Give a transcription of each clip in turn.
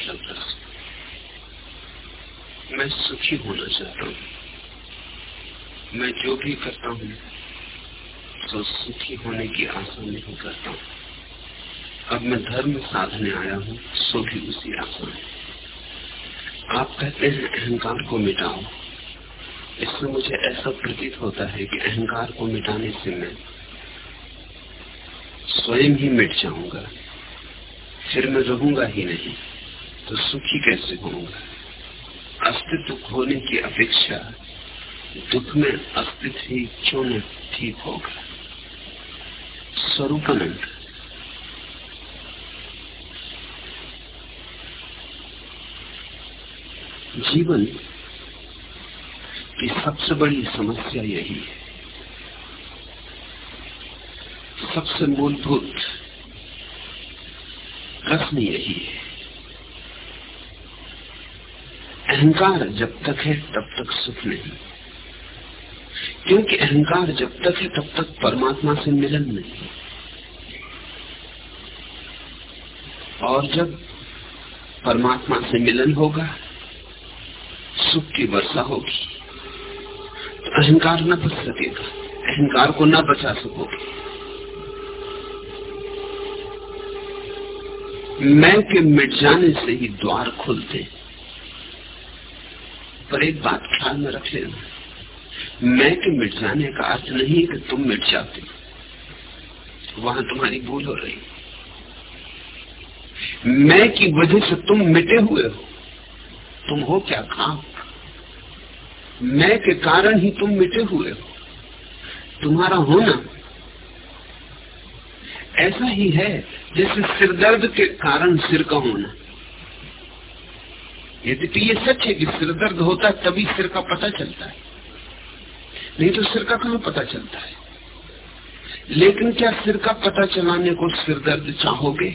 लग रहा मैं सुखी होना चाहता हूँ। मैं जो भी करता हूँ तो सुखी होने की आशा नहीं करता हूँ। अब मैं धर्म साधने आया हूँ, सो भी उसी आशा में आप कहते हैं, अहंकार को मिटाओ। इससे मुझे ऐसा प्रतीत होता है कि अहंकार को मिटाने से मैं स्वयं ही मिट जाऊँगा। फिर मैं रहूँगा ही नहीं। तो सुखी कैसे होऊँगा अस्तित्व खोने की अपेक्षा दुख में अस्तित्व ही क्यों न ठीक होगा? स्वरूपानंद। जीवन की सबसे बड़ी समस्या यही है। सबसे मूलभूत प्रश्न यही है। अहंकार जब तक है, तब तक सुख नहीं। क्योंकि अहंकार जब तक है, तब तक परमात्मा से मिलन नहीं। और जब परमात्मा से मिलन होगा, सुख की वर्षा होगी तो अहंकार न बच सकेगा, अहंकार को न बचा सकोगे। मैं के मिट जाने से ही द्वार खुलते पर एक बात ख्याल में रख लेना। मैं के मिट जाने का अर्थ नहीं है कि तुम मिट जाते। वहाँ तुम्हारी भूल हो रही। मैं की वजह से तुम मिटे हुए हो। तुम हो क्या काम? मैं के कारण ही तुम मिटे हुए हो। तुम्हारा होना ऐसा ही है जैसे सिरदर्द के कारण सिर का होना। यदि ये सच है कि सिर दर्द होता है, तभी सिर का पता चलता है। नहीं तो सिर का कहा पता चलता है? लेकिन क्या सिर का पता चलाने को सिर दर्द चाहोगे?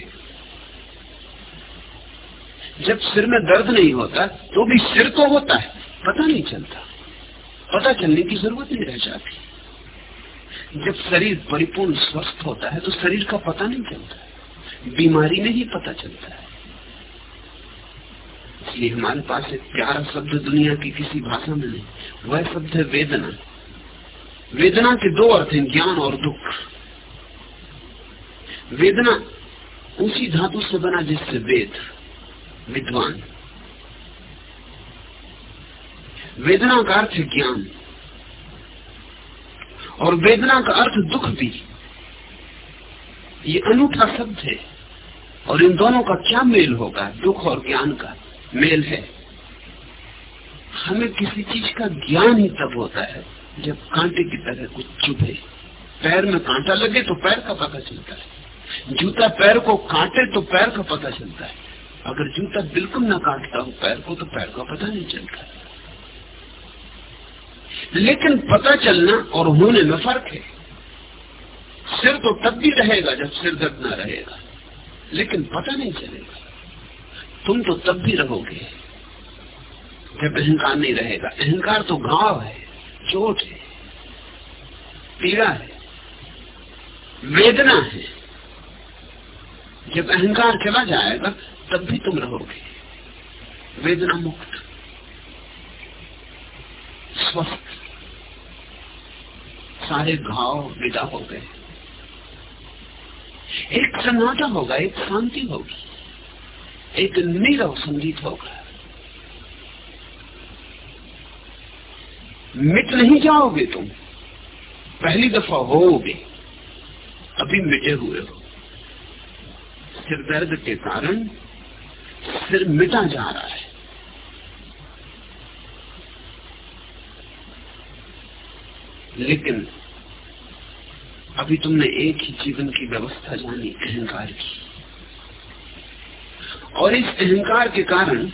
जब सिर में दर्द नहीं होता तो भी सिर तो होता है, पता नहीं चलता। पता चलने की ज़रूरत नहीं रह जाती। जब शरीर परिपूर्ण स्वस्थ होता है तो शरीर का पता नहीं चलता। बीमारी में ही पता चलता है। इसलिए हमारे पास एक प्यारा शब्द दुनिया की किसी भाषा में नहीं। वह शब्द है वेदना। वेदना के दो अर्थ हैं, ज्ञान और दुख। वेदना उसी धातु से बना जिससे वेद, विद्वान। वेदना का अर्थ ज्ञान। और वेदना का अर्थ दुख भी। ये अनूठा शब्द है। और इन दोनों का क्या मेल होगा? दुख और ज्ञान का। मेल है। हमें किसी चीज़ का ज्ञान ही तब होता है जब कांटे की तरह कुछ चुभे। पैर में कांटा लगे तो पैर का पता चलता है। जूता पैर को काटे तो पैर का पता चलता है। अगर जूता बिल्कुल ना काटता हो पैर को तो पैर का पता नहीं चलता। लेकिन पता चलना और होने में फ़र्क है। सिर तो तब भी रहेगा जब सिर दर्द ना रहेगा, लेकिन पता नहीं चलेगा। तुम तो तब भी रहोगे जब अहंकार नहीं रहेगा। अहंकार तो घाव है, चोट है, पीड़ा है, वेदना है। जब अहंकार चला जाएगा, तब भी तुम रहोगे। वेदना मुक्त, स्वस्थ, सारे घाव विदा हो गए। एक सन्नाटा होगा, एक शांति होगी। एक नीरव संगीत होगा मिट नहीं जाओगे तुम। पहली दफ़ा होोगे अभी मिटे हुए हो। सिर दर्द के कारण सिर मिटा जा रहा है। लेकिन अभी तुमने एक ही जीवन की व्यवस्था जानी, अहंकार की। और इस अहंकार के कारण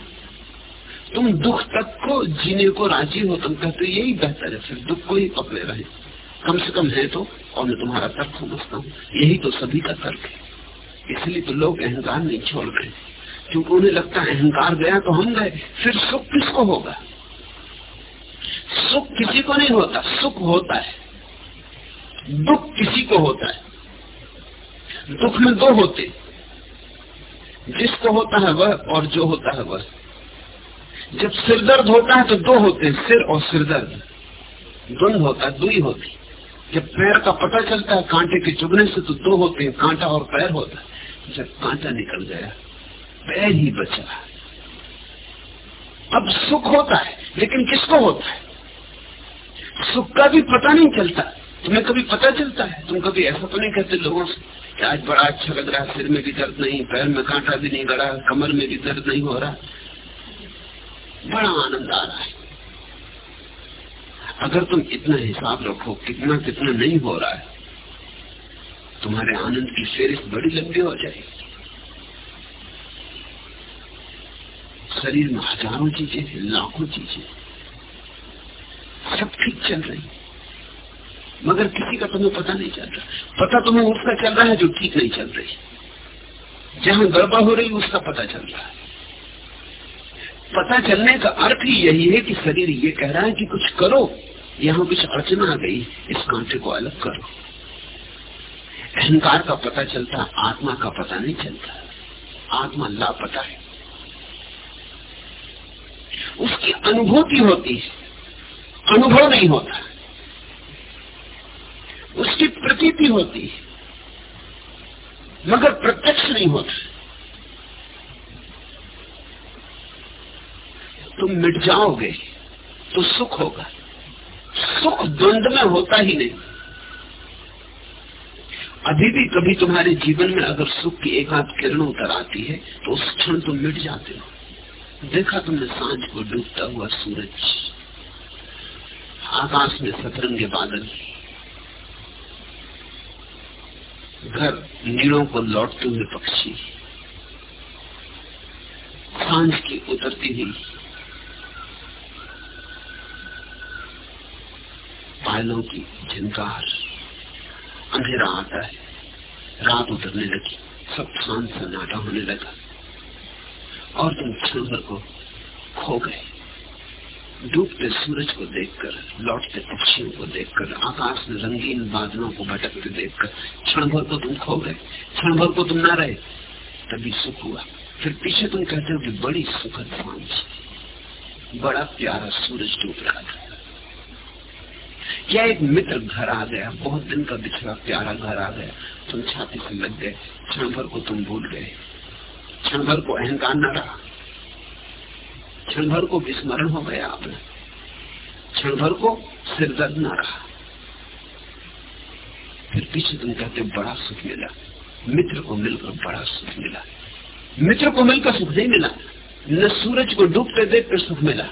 तुम दुख तक को जीने को राज़ी हो, तुम कहते तो यही बेहतर है, फिर दुख को ही पकड़े रहे। कम से कम है तो और मैं तुम्हारा तर्क समझता हूँ। यही तो सभी का तर्क है। इसलिए तो लोग अहंकार नहीं छोड़ रहे। क्योंकि उन्हें लगता है अहंकार गया तो हम गए, फिर सुख किसको होगा? सुख किसी को नहीं होता, सुख होता है। दुख किसी को होता है। दुख में दो होते जिसको होता है वह और जो होता है वह। जब सिर दर्द होता है तो दो होते हैं, सिर और सिर दर्द। द्वंद होता है दुई होती जब पैर का पता चलता है, कांटे के चुभने से तो दो होते हैं, कांटा और पैर होता है। जब कांटा निकल गया, पैर ही बचा। अब सुख होता है, लेकिन किसको होता है? सुख का भी पता नहीं चलता। तुम्हें कभी पता चलता है? तुम कभी ऐसा तो नहीं कहते लोगों से? आज बड़ा अच्छा लग रहा है सिर में भी दर्द नहीं, पैर में कांटा भी नहीं गड़ा, कमर में भी दर्द नहीं हो रहा। बड़ा आनंद आ रहा है। अगर तुम इतना हिसाब रखो, कितना कितना नहीं हो रहा है, तुम्हारे आनंद की फेरिस्त बड़ी लंबी हो जाएगी। शरीर में हज़ारों चीज़ें, लाखों चीज़ें, सब ठीक चल रही मगर किसी का तुम्हें पता नहीं चल रहा। पता तुम्हें उसका चल रहा है जो ठीक नहीं चल रही। जहाँ गड़बड़ हो रही, उसका पता चल रहा है। पता चलने का अर्थ ही यही है कि शरीर ये कह रहा है कि कुछ करो, यहाँ कुछ अड़चन आ गई, इस कांटे को अलग करो। अहंकार का पता चलता, आत्मा का पता नहीं चलता। आत्मा लापता है। उसकी अनुभूति होती है। अनुभव नहीं होता उसकी प्रतीति होती। मगर प्रत्यक्ष नहीं होता। तुम मिट जाओगे तो सुख होगा। सुख द्वंद में होता ही नहीं। अभी भी कभी तुम्हारे जीवन में अगर सुख की एक आध किरण उतर आती है तो उस क्षण तुम मिट जाते हो। देखा तुमने साँझ को डूबता हुआ सूरज? आकाश में सतरंगे बादल। घर नीड़ों को लौटते हुए पक्षी। साँझ की उतरती हुई। पायलों की झनकार अंधेरा आता है। रात उतरने लगी। सब शांत सन्नाटा होने लगा। और तुम भर को खो गए। डूबते सूरज को देखकर, लौटते पक्षियों को देखकर, आकाश में रंगीन बादलों को भटकते देखकर क्षण भर को तुम खो गए क्षण भर को तुम ना रहे, तभी सुख हुआ। फिर पीछे तुम कहते हो कि बड़ी सुखद बड़ा प्यारा सूरज डूब रहा था। क्या एक मित्र घर आ गया, बहुत दिन का बिछड़ा प्यारा घर आ गया, तुम छाती से लग गए क्षण भर को तुम भूल गए क्षण भर को अहंकार न रहा। क्षण भर को विस्मरण हो गया आपने क्षण भर को सिर दर्द न रहा। फिर पीछे तुम कहते, बड़ा सुख मिला। मित्र को मिलकर बड़ा सुख मिला। मित्र को मिलकर सुख नहीं मिला। न सूरज को डूबते देख कर सुख मिला।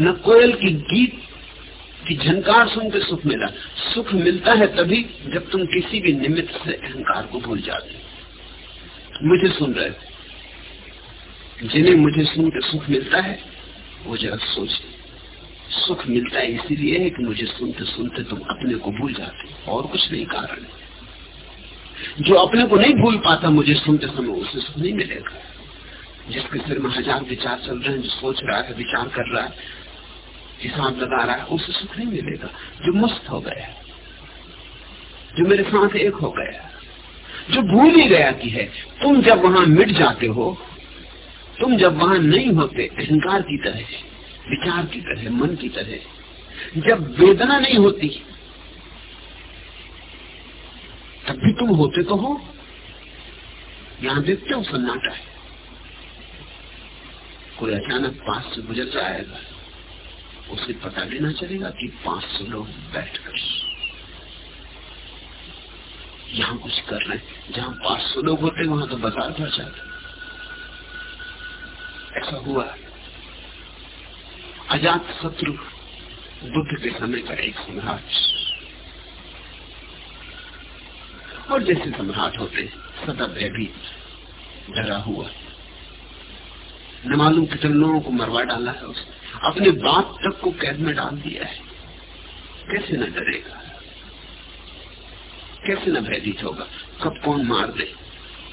न कोयल की गीत की झनकार सुनकर सुख मिला। सुख मिलता है तभी जब तुम किसी भी निमित्त से अहंकार को भूल जाते मुझे सुन रहे जिन्हें मुझे सुन के सुख मिलता है, वो जरा सोचे सुख मिलता है इसीलिए है कि मुझे सुनते सुनते तुम अपने को भूल जाते और कुछ नहीं कारण जो अपने को नहीं भूल पाता मुझे सुनते समय, उसे सुख नहीं मिलेगा। जिसके सिर में हज़ार विचार चल रहे हैं, जो सोच रहा है, विचार कर रहा है, हिसाब लगा रहा है, उसे सुख नहीं मिलेगा। जो मस्त हो गया जो मेरे साथ एक हो गया जो भूल ही गया कि है, तुम जब वहाँ मिट जाते हो तुम जब वहाँ नहीं होते, अहंकार की तरह विचार की तरह मन की तरह जब वेदना नहीं होती, तब भी तुम होते तो हो। यहाँ देखते हो सन्नाटा है। कोई अचानक पास से गुजर जाएगा उसे पता भी ना चलेगा कि पाँच सौ लोग बैठकर यहाँ कुछ कर रहे हैं। जहाँ पाँच सौ लोग होते वहाँ तो बाज़ार भर जाता ऐसा हुआ अजात शत्रु बुद्ध के समय का एक सम्राट। और जैसे सम्राट होते, सदा भयभीत, डरा हुआ। न मालूम कितने लोगों को मरवा डाला है उसने। अपने बाप तक को कैद में डाल दिया है। कैसे न डरेगा? कैसे न भयभीत होगा? कब कौन मार दे?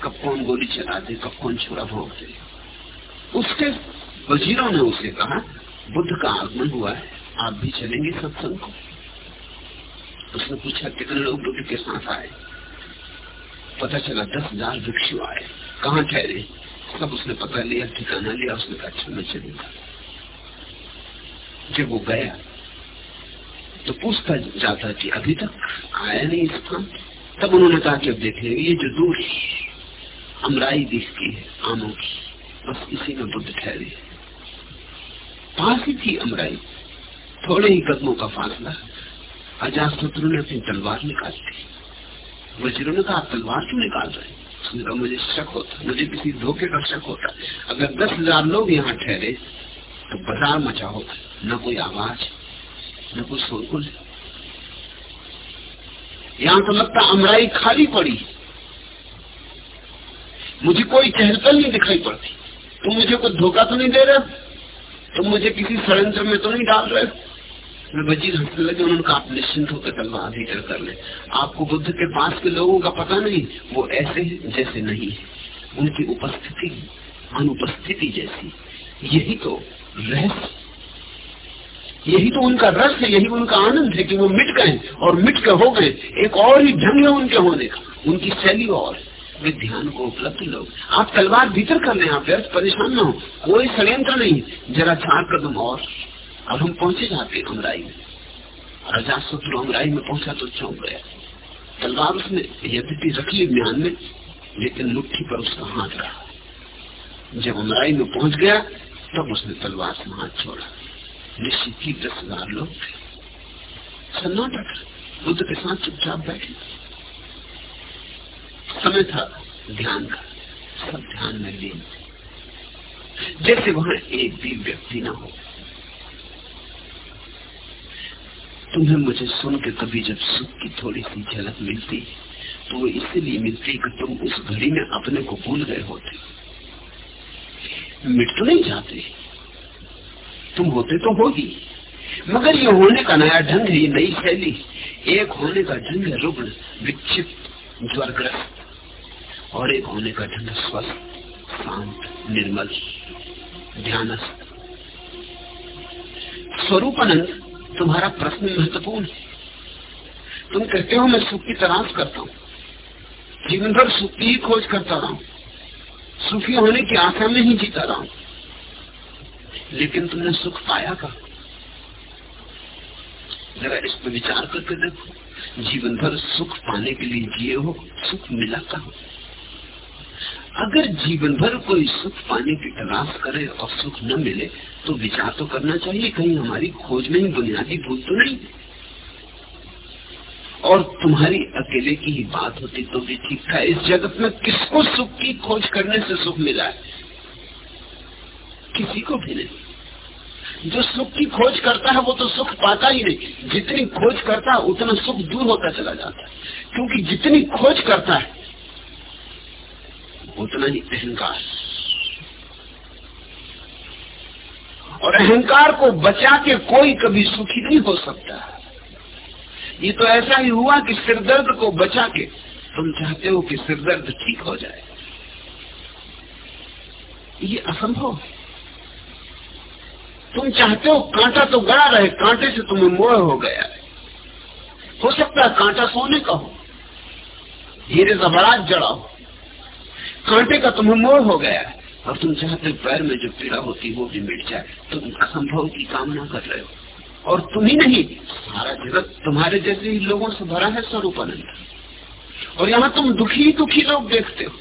कब कौन गोली चला दे? कब कौन छुरा भोग दे? उसके वजीरों ने उसे कहा, बुद्ध का आगमन हुआ है, आप भी चलेंगे सत्संग को। उसने पूछा, कितने लोग बुद्ध के साथ आए? पता चला, दस हज़ार भिक्षु आए। कहा ठहरे? सब उसने पता लिया, ठिकाना लिया, उसने कहा अच्छा मैं चलूँगा। जब वो गया तो पूछता जाता कि अभी तक आया नहीं स्थान? तब उन्होंने कहा कि अब देखे ये जो दूर अमराई दिखती है, आमों की। बस इसी में बुद्ध ठहरे। पास ही थी अमराई। थोड़े ही कदमों का फासला। अजात शत्रु ने अपनी तलवार निकाल दी वजीरों ने कहा तलवार क्यों निकाल रहे उसने कहा, मुझे शक होता मुझे किसी धोखे का शक होता अगर दस हज़ार लोग यहाँ ठहरे तो बाज़ार मचा होता न कोई आवाज़, न कोई शोरगुल। यहाँ तो लगता अमराई खाली पड़ी मुझे कोई चहलपहल नहीं दिखाई पड़ती। तुम मुझे कोई धोखा तो नहीं दे रहे? तुम मुझे किसी षडयंत्र में तो नहीं डाल रहे? मैं वज़ीर हंसने लगे, उन्होंने कहा, आप निश्चिंत होकर तलवार भीतर कर ले। आपको बुद्ध के पास के लोगों का पता नहीं, वो ऐसे है जैसे नहीं है। उनकी उपस्थिति, अनुपस्थिति जैसी। यही तो रहस्य। यही तो उनका रस है यही उनका आनंद है कि वो मिट गए और मिट के हो गए। एक और ही ढंग है उनके होने का। उनकी शैली और वे ध्यान को उपलब्ध लोग। आप तलवार भीतर कर ले, आप व्यर्थ, परेशान ना हो। कोई षड्यंत्र नहीं। जरा चार कदम और। अब हम पहुँचे जाते अमराई में। राजा शत्रु अमराई में पहुँचा तो चौंक गया। तलवार उसने यद्यपि रख ली ध्यान में, लेकिन मुट्ठी पर उसका हाथ रहा। जब अमराई में पहुँच गया, तब उसने तलवार से हाथ छोड़ा। निश्चित ही दस हज़ार लोग थे। सन्नाटक बुद्ध के साथ चुपचाप बैठे। समय था, ध्यान का, सब ध्यान में लीन जैसे वहाँ एक भी व्यक्ति ना हो। तुम्हें मुझे सुन के कभी जब सुख की थोड़ी सी झलक मिलती तो वो इसलिए मिलती कि तुम उस घड़ी में अपने को भूल गए होते। मिट तो नहीं जाते। तुम होते तो होगी। मगर ये होने का नया ढंग है, ये नई शैली। एक होने का ढंग है रुग्ण, विक्षिप्त, ज्वरग्रस्त। और एक होने का ढंग स्वस्थ शांत, निर्मल, ध्यानस्थ। स्वरूपानंद, तुम्हारा प्रश्न महत्वपूर्ण है। तुम कहते हो मैं सुख की तलाश करता हूँ। जीवन भर सुख की ही खोज करता रहा हूँ। सुखी होने की आशा में ही जीता रहा हूँ। लेकिन तुमने सुख पाया का जरा इस पर विचार करके देखो। जीवन भर सुख पाने के लिए जिए हो, सुख मिला कहा? अगर जीवन भर कोई सुख पाने की तलाश करे और सुख न मिले तो विचार तो करना चाहिए, कहीं हमारी खोज में ही बुनियादी भूल तो नहीं। और तुम्हारी अकेले की ही बात होती तो भी ठीक था। इस जगत में किसको सुख की खोज करने से सुख मिला है? किसी को भी नहीं। जो सुख की खोज करता है, वो तो सुख पाता ही नहीं। जितनी खोज करता है, उतना सुख दूर होता चला जाता है। क्योंकि जितनी खोज करता है उतना ही अहंकार। और अहंकार को बचा के कोई कभी सुखी नहीं हो सकता। ये तो ऐसा ही हुआ कि सिरदर्द को बचा के तुम चाहते हो कि सिरदर्द ठीक हो जाए। ये असंभव है। तुम चाहते हो कांटा तो गड़ा रहे, कांटे से तुम्हें मोह हो गया है। हो सकता है कांटा सोने का हो, हीरे जबरात जड़ा हो। कांटे का तुम्हें मोह हो गया है। और तुम चाहते पैर में जो पीड़ा होती वो भी मिट जाए, तुम असंभव की कामना कर रहे हो। और तुम ही नहीं सारा जगत तुम्हारे जैसे ही लोगों से भरा है स्वरूपानंद। और यहाँ तुम दुखी दुखी लोग देखते हो।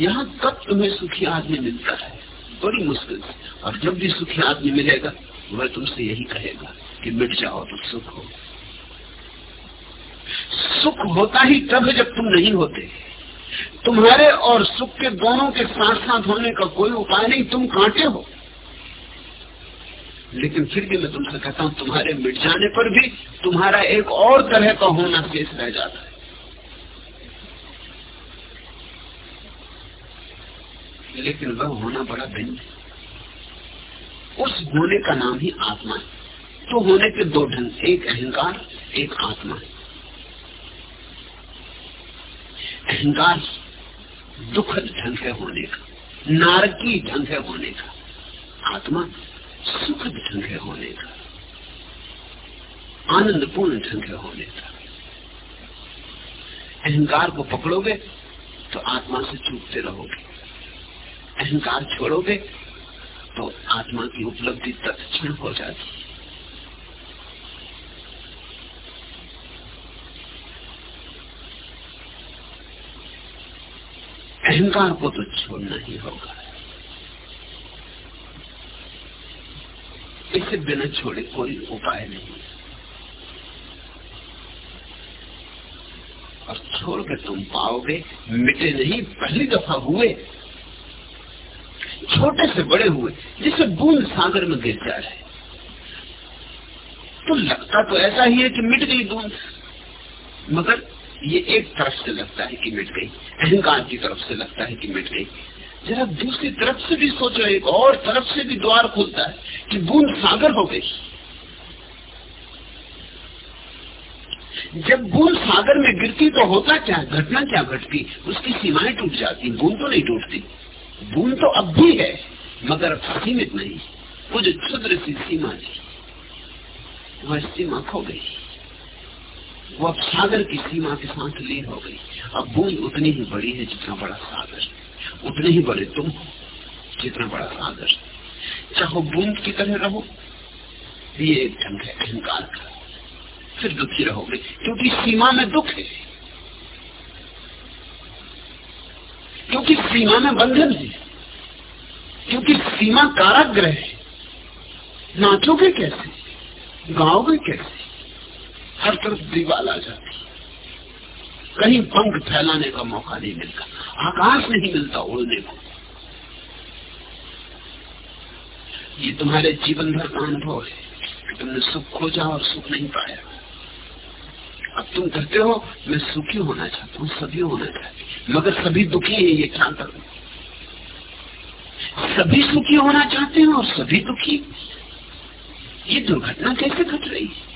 यहाँ कब तुम्हें सुखी आदमी मिलता है? बड़ी मुश्किल से। और जब भी सुखी आदमी मिलेगा, वह तुमसे यही कहेगा कि मिट जाओ तो सुख हो। सुख होता ही तब है जब तुम नहीं होते। तुम्हारे और सुख के दोनों के साथ साथ होने का कोई उपाय नहीं, तुम कांटे हो। लेकिन फिर भी मैं तुमसे कहता हूँ, तुम्हारे मिट जाने पर भी तुम्हारा एक और तरह का होना शेष रह जाता है। लेकिन वह होना बड़ा भिन्न है। उस होने का नाम ही आत्मा है। तो होने के दो ढंग, एक अहंकार, एक आत्मा है। अहंकार दुखद ढंग है होने का, नारकी ढंग है होने का, आत्मा सुखद ढंग है होने का, आनंदपूर्ण ढंग है होने का। अहंकार को पकड़ोगे तो आत्मा से चूकते रहोगे। अहंकार छोड़ोगे तो आत्मा की उपलब्धि तत्क्षण हो जाती अहंकार को तो छोड़ना ही होगा। इसे बिना छोड़े कोई उपाय नहीं और छोड़ के तुम पाओगे, मिटे नहीं, पहली दफ़ा हुए। छोटे से बड़े हुए जिसे बूंद सागर में गिर जा रहे। तो लगता तो ऐसा ही है कि मिट गई बूंद। मगर ये एक तरफ़ से लगता है कि मिट गई, अहंकार की तरफ़ से लगता है कि मिट गई। जरा दूसरी तरफ़ से भी सोचो, एक और तरफ़ से भी द्वार खुलता है कि बूंद सागर हो गई। जब बूंद सागर में गिरती तो होता क्या, घटना क्या घटती? उसकी सीमाएँ टूट जाती, बूंद तो नहीं टूटती। बूंद तो अब भी है, मगर अब सीमित नहीं, कुछ क्षुद्र सी सीमा थी, वह सीमा खो गई। वो अब सागर की सीमा के साथ लीन हो गई। अब बूंद उतनी ही बड़ी है जितना बड़ा सागर। उतने ही बड़े तुम जितना बड़ा सागर। चाहो बूंद की तरह रहो, ये एक ढंग है, अहंकार का। फिर दुखी रहोगे, क्योंकि सीमा में दुख है। क्योंकि सीमा में बंधन है। क्योंकि सीमा काराग्रह है। नाचोगे कैसे? गाओगे कैसे? हर तरफ़ दीवाल आ जाती कहीं पंख फैलाने का मौका नहीं मिलता, आकाश नहीं मिलता उड़ने को। ये तुम्हारे जीवन भर का अनुभव है तुमने सुख खोजा और सुख नहीं पाया। अब तुम कहते हो, मैं सुखी होना चाहता हूँ, सभी होना चाहती मगर सभी दुखी है, ये क्या करूँ सभी सुखी होना चाहते हैं और सभी दुखी। ये दुर्घटना कैसे घट रही है?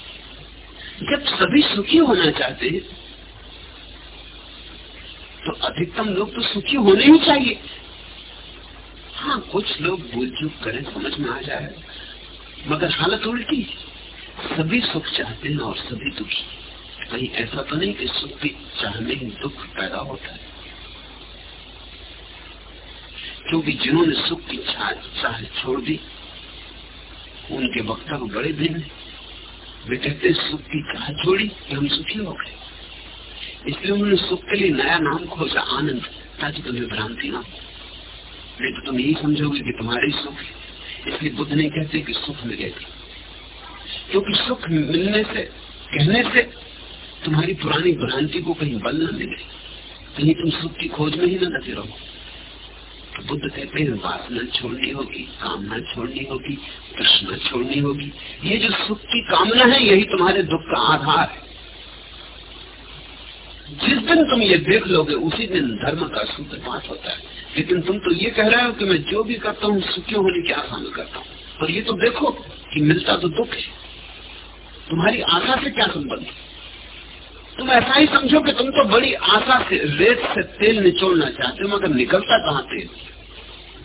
जब सभी सुखी होना चाहते हैं तो अधिकतम लोग तो सुखी होने ही चाहिए। हाँ कुछ लोग भूल चूक करें, समझ में आ जाए। मगर हालत उल्टी। सभी सुख चाहते हैं और सभी दुखी। कहीं ऐसा तो नहीं कि सुख की चाहने ही दुख पैदा होता है। क्योंकि जिन्होंने सुख की चाह छोड़ दी, उनके वक्तव्य बड़े भिन्न वे कहते सुख की चाह छोड़ी कि हम सुखी हो गए। इसलिए उन्होंने सुख के लिए नया नाम खोजा, आनंद, ताकि तुम्हें भ्रांति ना हो। नहीं तो तुम यही समझोगे कि तुम्हारे सुख है। इसलिए बुद्ध नहीं कहते कि सुख मिलेगा क्योंकि सुख मिलने से, कहने से तुम्हारी पुरानी भ्रांति को कहीं बल न मिले। कहीं तुम सुख की खोज में ही न लगे रहो। तो बुद्ध कहते हैं वासना छोड़नी होगी कामना छोड़नी होगी कृष्णा छोड़नी होगी। ये जो सुख की कामना है, यही तुम्हारे दुख का आधार है। जिस दिन तुम ये देख लोगे, उसी दिन धर्म का सूत्रपात होता है। लेकिन तुम तो ये कह रहे हो कि मैं जो भी करता हूँ सुखी होने की आशा में करता हूँ। और ये तो देखो कि मिलता तो दुख है। तुम्हारी आशा से क्या संबंध तुम ऐसा ही समझो कि तुम तो बड़ी आशा से, रेत से तेल निचोड़ना चाहते हो, मगर निकलता कहाँ तेल?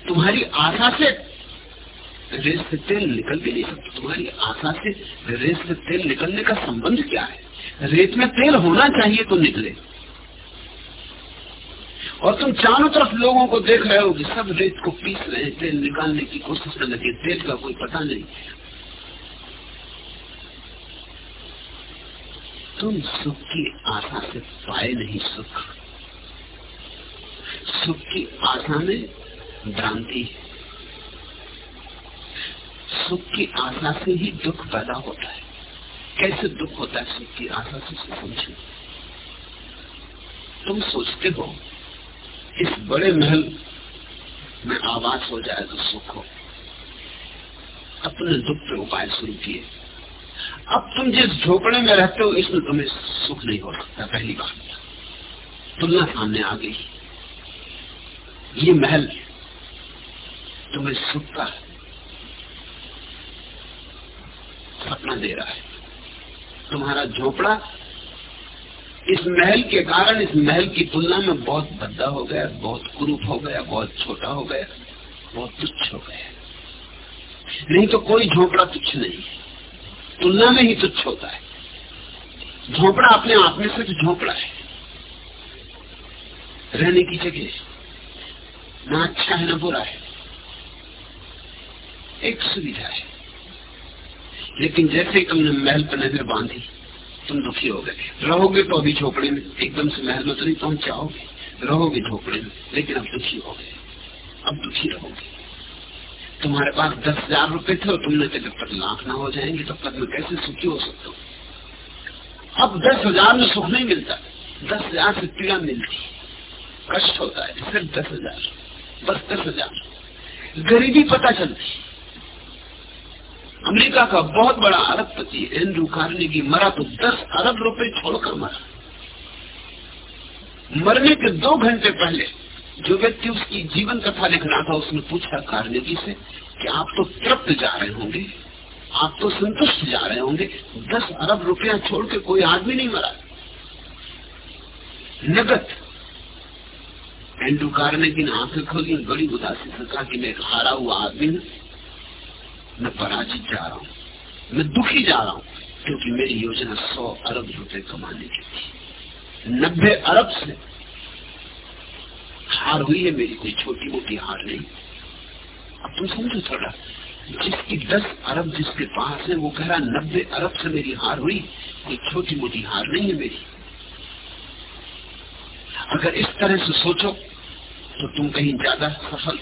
तुम्हारी आशा से रेत से तेल निकल भी नहीं सकता। तुम्हारी आशा से रेत से तेल निकलने का संबंध क्या है? रेत में तेल होना चाहिए तो निकले। और तुम चारों तरफ़ लोगों को देख रहे हो कि सब रेत को पीस रहे हैं, तेल निकालने की कोशिश में लगे तेल का कोई पता नहीं। तुम सुख की आशा से पाए नहीं सुख। सुख की आशा में भ्रांति। सुख की आशा से ही दुख पैदा होता है। कैसे दुख होता है सुख की आशा से समझो तुम सोचते हो, इस बड़े महल में आवाज़ हो जाए तो सुख हो। अपने दुख पे उपाय शुरू किए अब तुम जिस झोपड़े में रहते हो, इसमें तुम्हें सुख नहीं हो सकता, पहली बात। तुलना सामने आ गई। ये महल तुम्हें सुख का सपना दे रहा है। तुम्हारा झोपड़ा इस महल के कारण, इस महल की तुलना में बहुत भद्दा हो गया, बहुत कुरूप हो गया, बहुत छोटा हो गया, बहुत तुच्छ हो गया। नहीं तो कोई झोपड़ा तुच्छ नहीं तुलना में ही तुच्छ होता है। झोपड़ा अपने आप में सिर्फ़ झोपड़ा है। रहने की जगह, ना अच्छा है, ना बुरा है। एक सुविधा है। लेकिन जैसे तुमने महल पर नज़र बांधी, तुम दुखी हो गए। रहोगे तो अभी झोपड़े में एकदम से महल में तो नहीं, पहुँच जाओगे। रहोगे झोपड़े में, लेकिन अब दुखी हो गए। अब दुखी रहोगे। तुम्हारे पास दस हज़ार रूपए थे और तुमने जब तक लाख ना हो जाएँगे, तब तक मैं कैसे सुखी हो सकता हूँ? अब दस हज़ार में सुख नहीं मिलता। दस हज़ार से पीड़ा मिलती कष्ट होता है, सिर्फ़ दस हज़ार। बस दस हज़ार। गरीबी पता चलती अमेरिका का बहुत बड़ा अरबपति एंड्रू कार्नेगी मरा तो दस अरब रुपए छोड़कर मरा। मरने के दो घंटे पहले जो व्यक्ति उसकी जीवन कथा लिख रहा था, उसने पूछा कार्नेगी से कि आप तो तृप्त जा रहे होंगे, आप तो संतुष्ट जा रहे होंगे, दस अरब रुपया छोड़ के कोई आदमी नहीं मरा। नगद। एंड्रू कार्नेगी ने आँखें खोली, बड़ी उदासी से कहा कि मैं एक हारा हुआ आदमी हूँ, मैं पराजित जा रहा हूँ, मैं दुखी जा रहा हूँ, क्योंकि मेरी योजना सौ अरब रुपए कमाने की थी। नब्बे अरब से हार हुई है मेरी कोई छोटी मोटी हार नहीं। अब तुम समझो थोड़ा, जिसकी दस अरब जिसके पास है, वो कह रहा, नब्बे अरब से मेरी हार हुई कोई छोटी मोटी हार नहीं है मेरी। अगर इस तरह से सोचो तो तुम कहीं ज़्यादा सफल,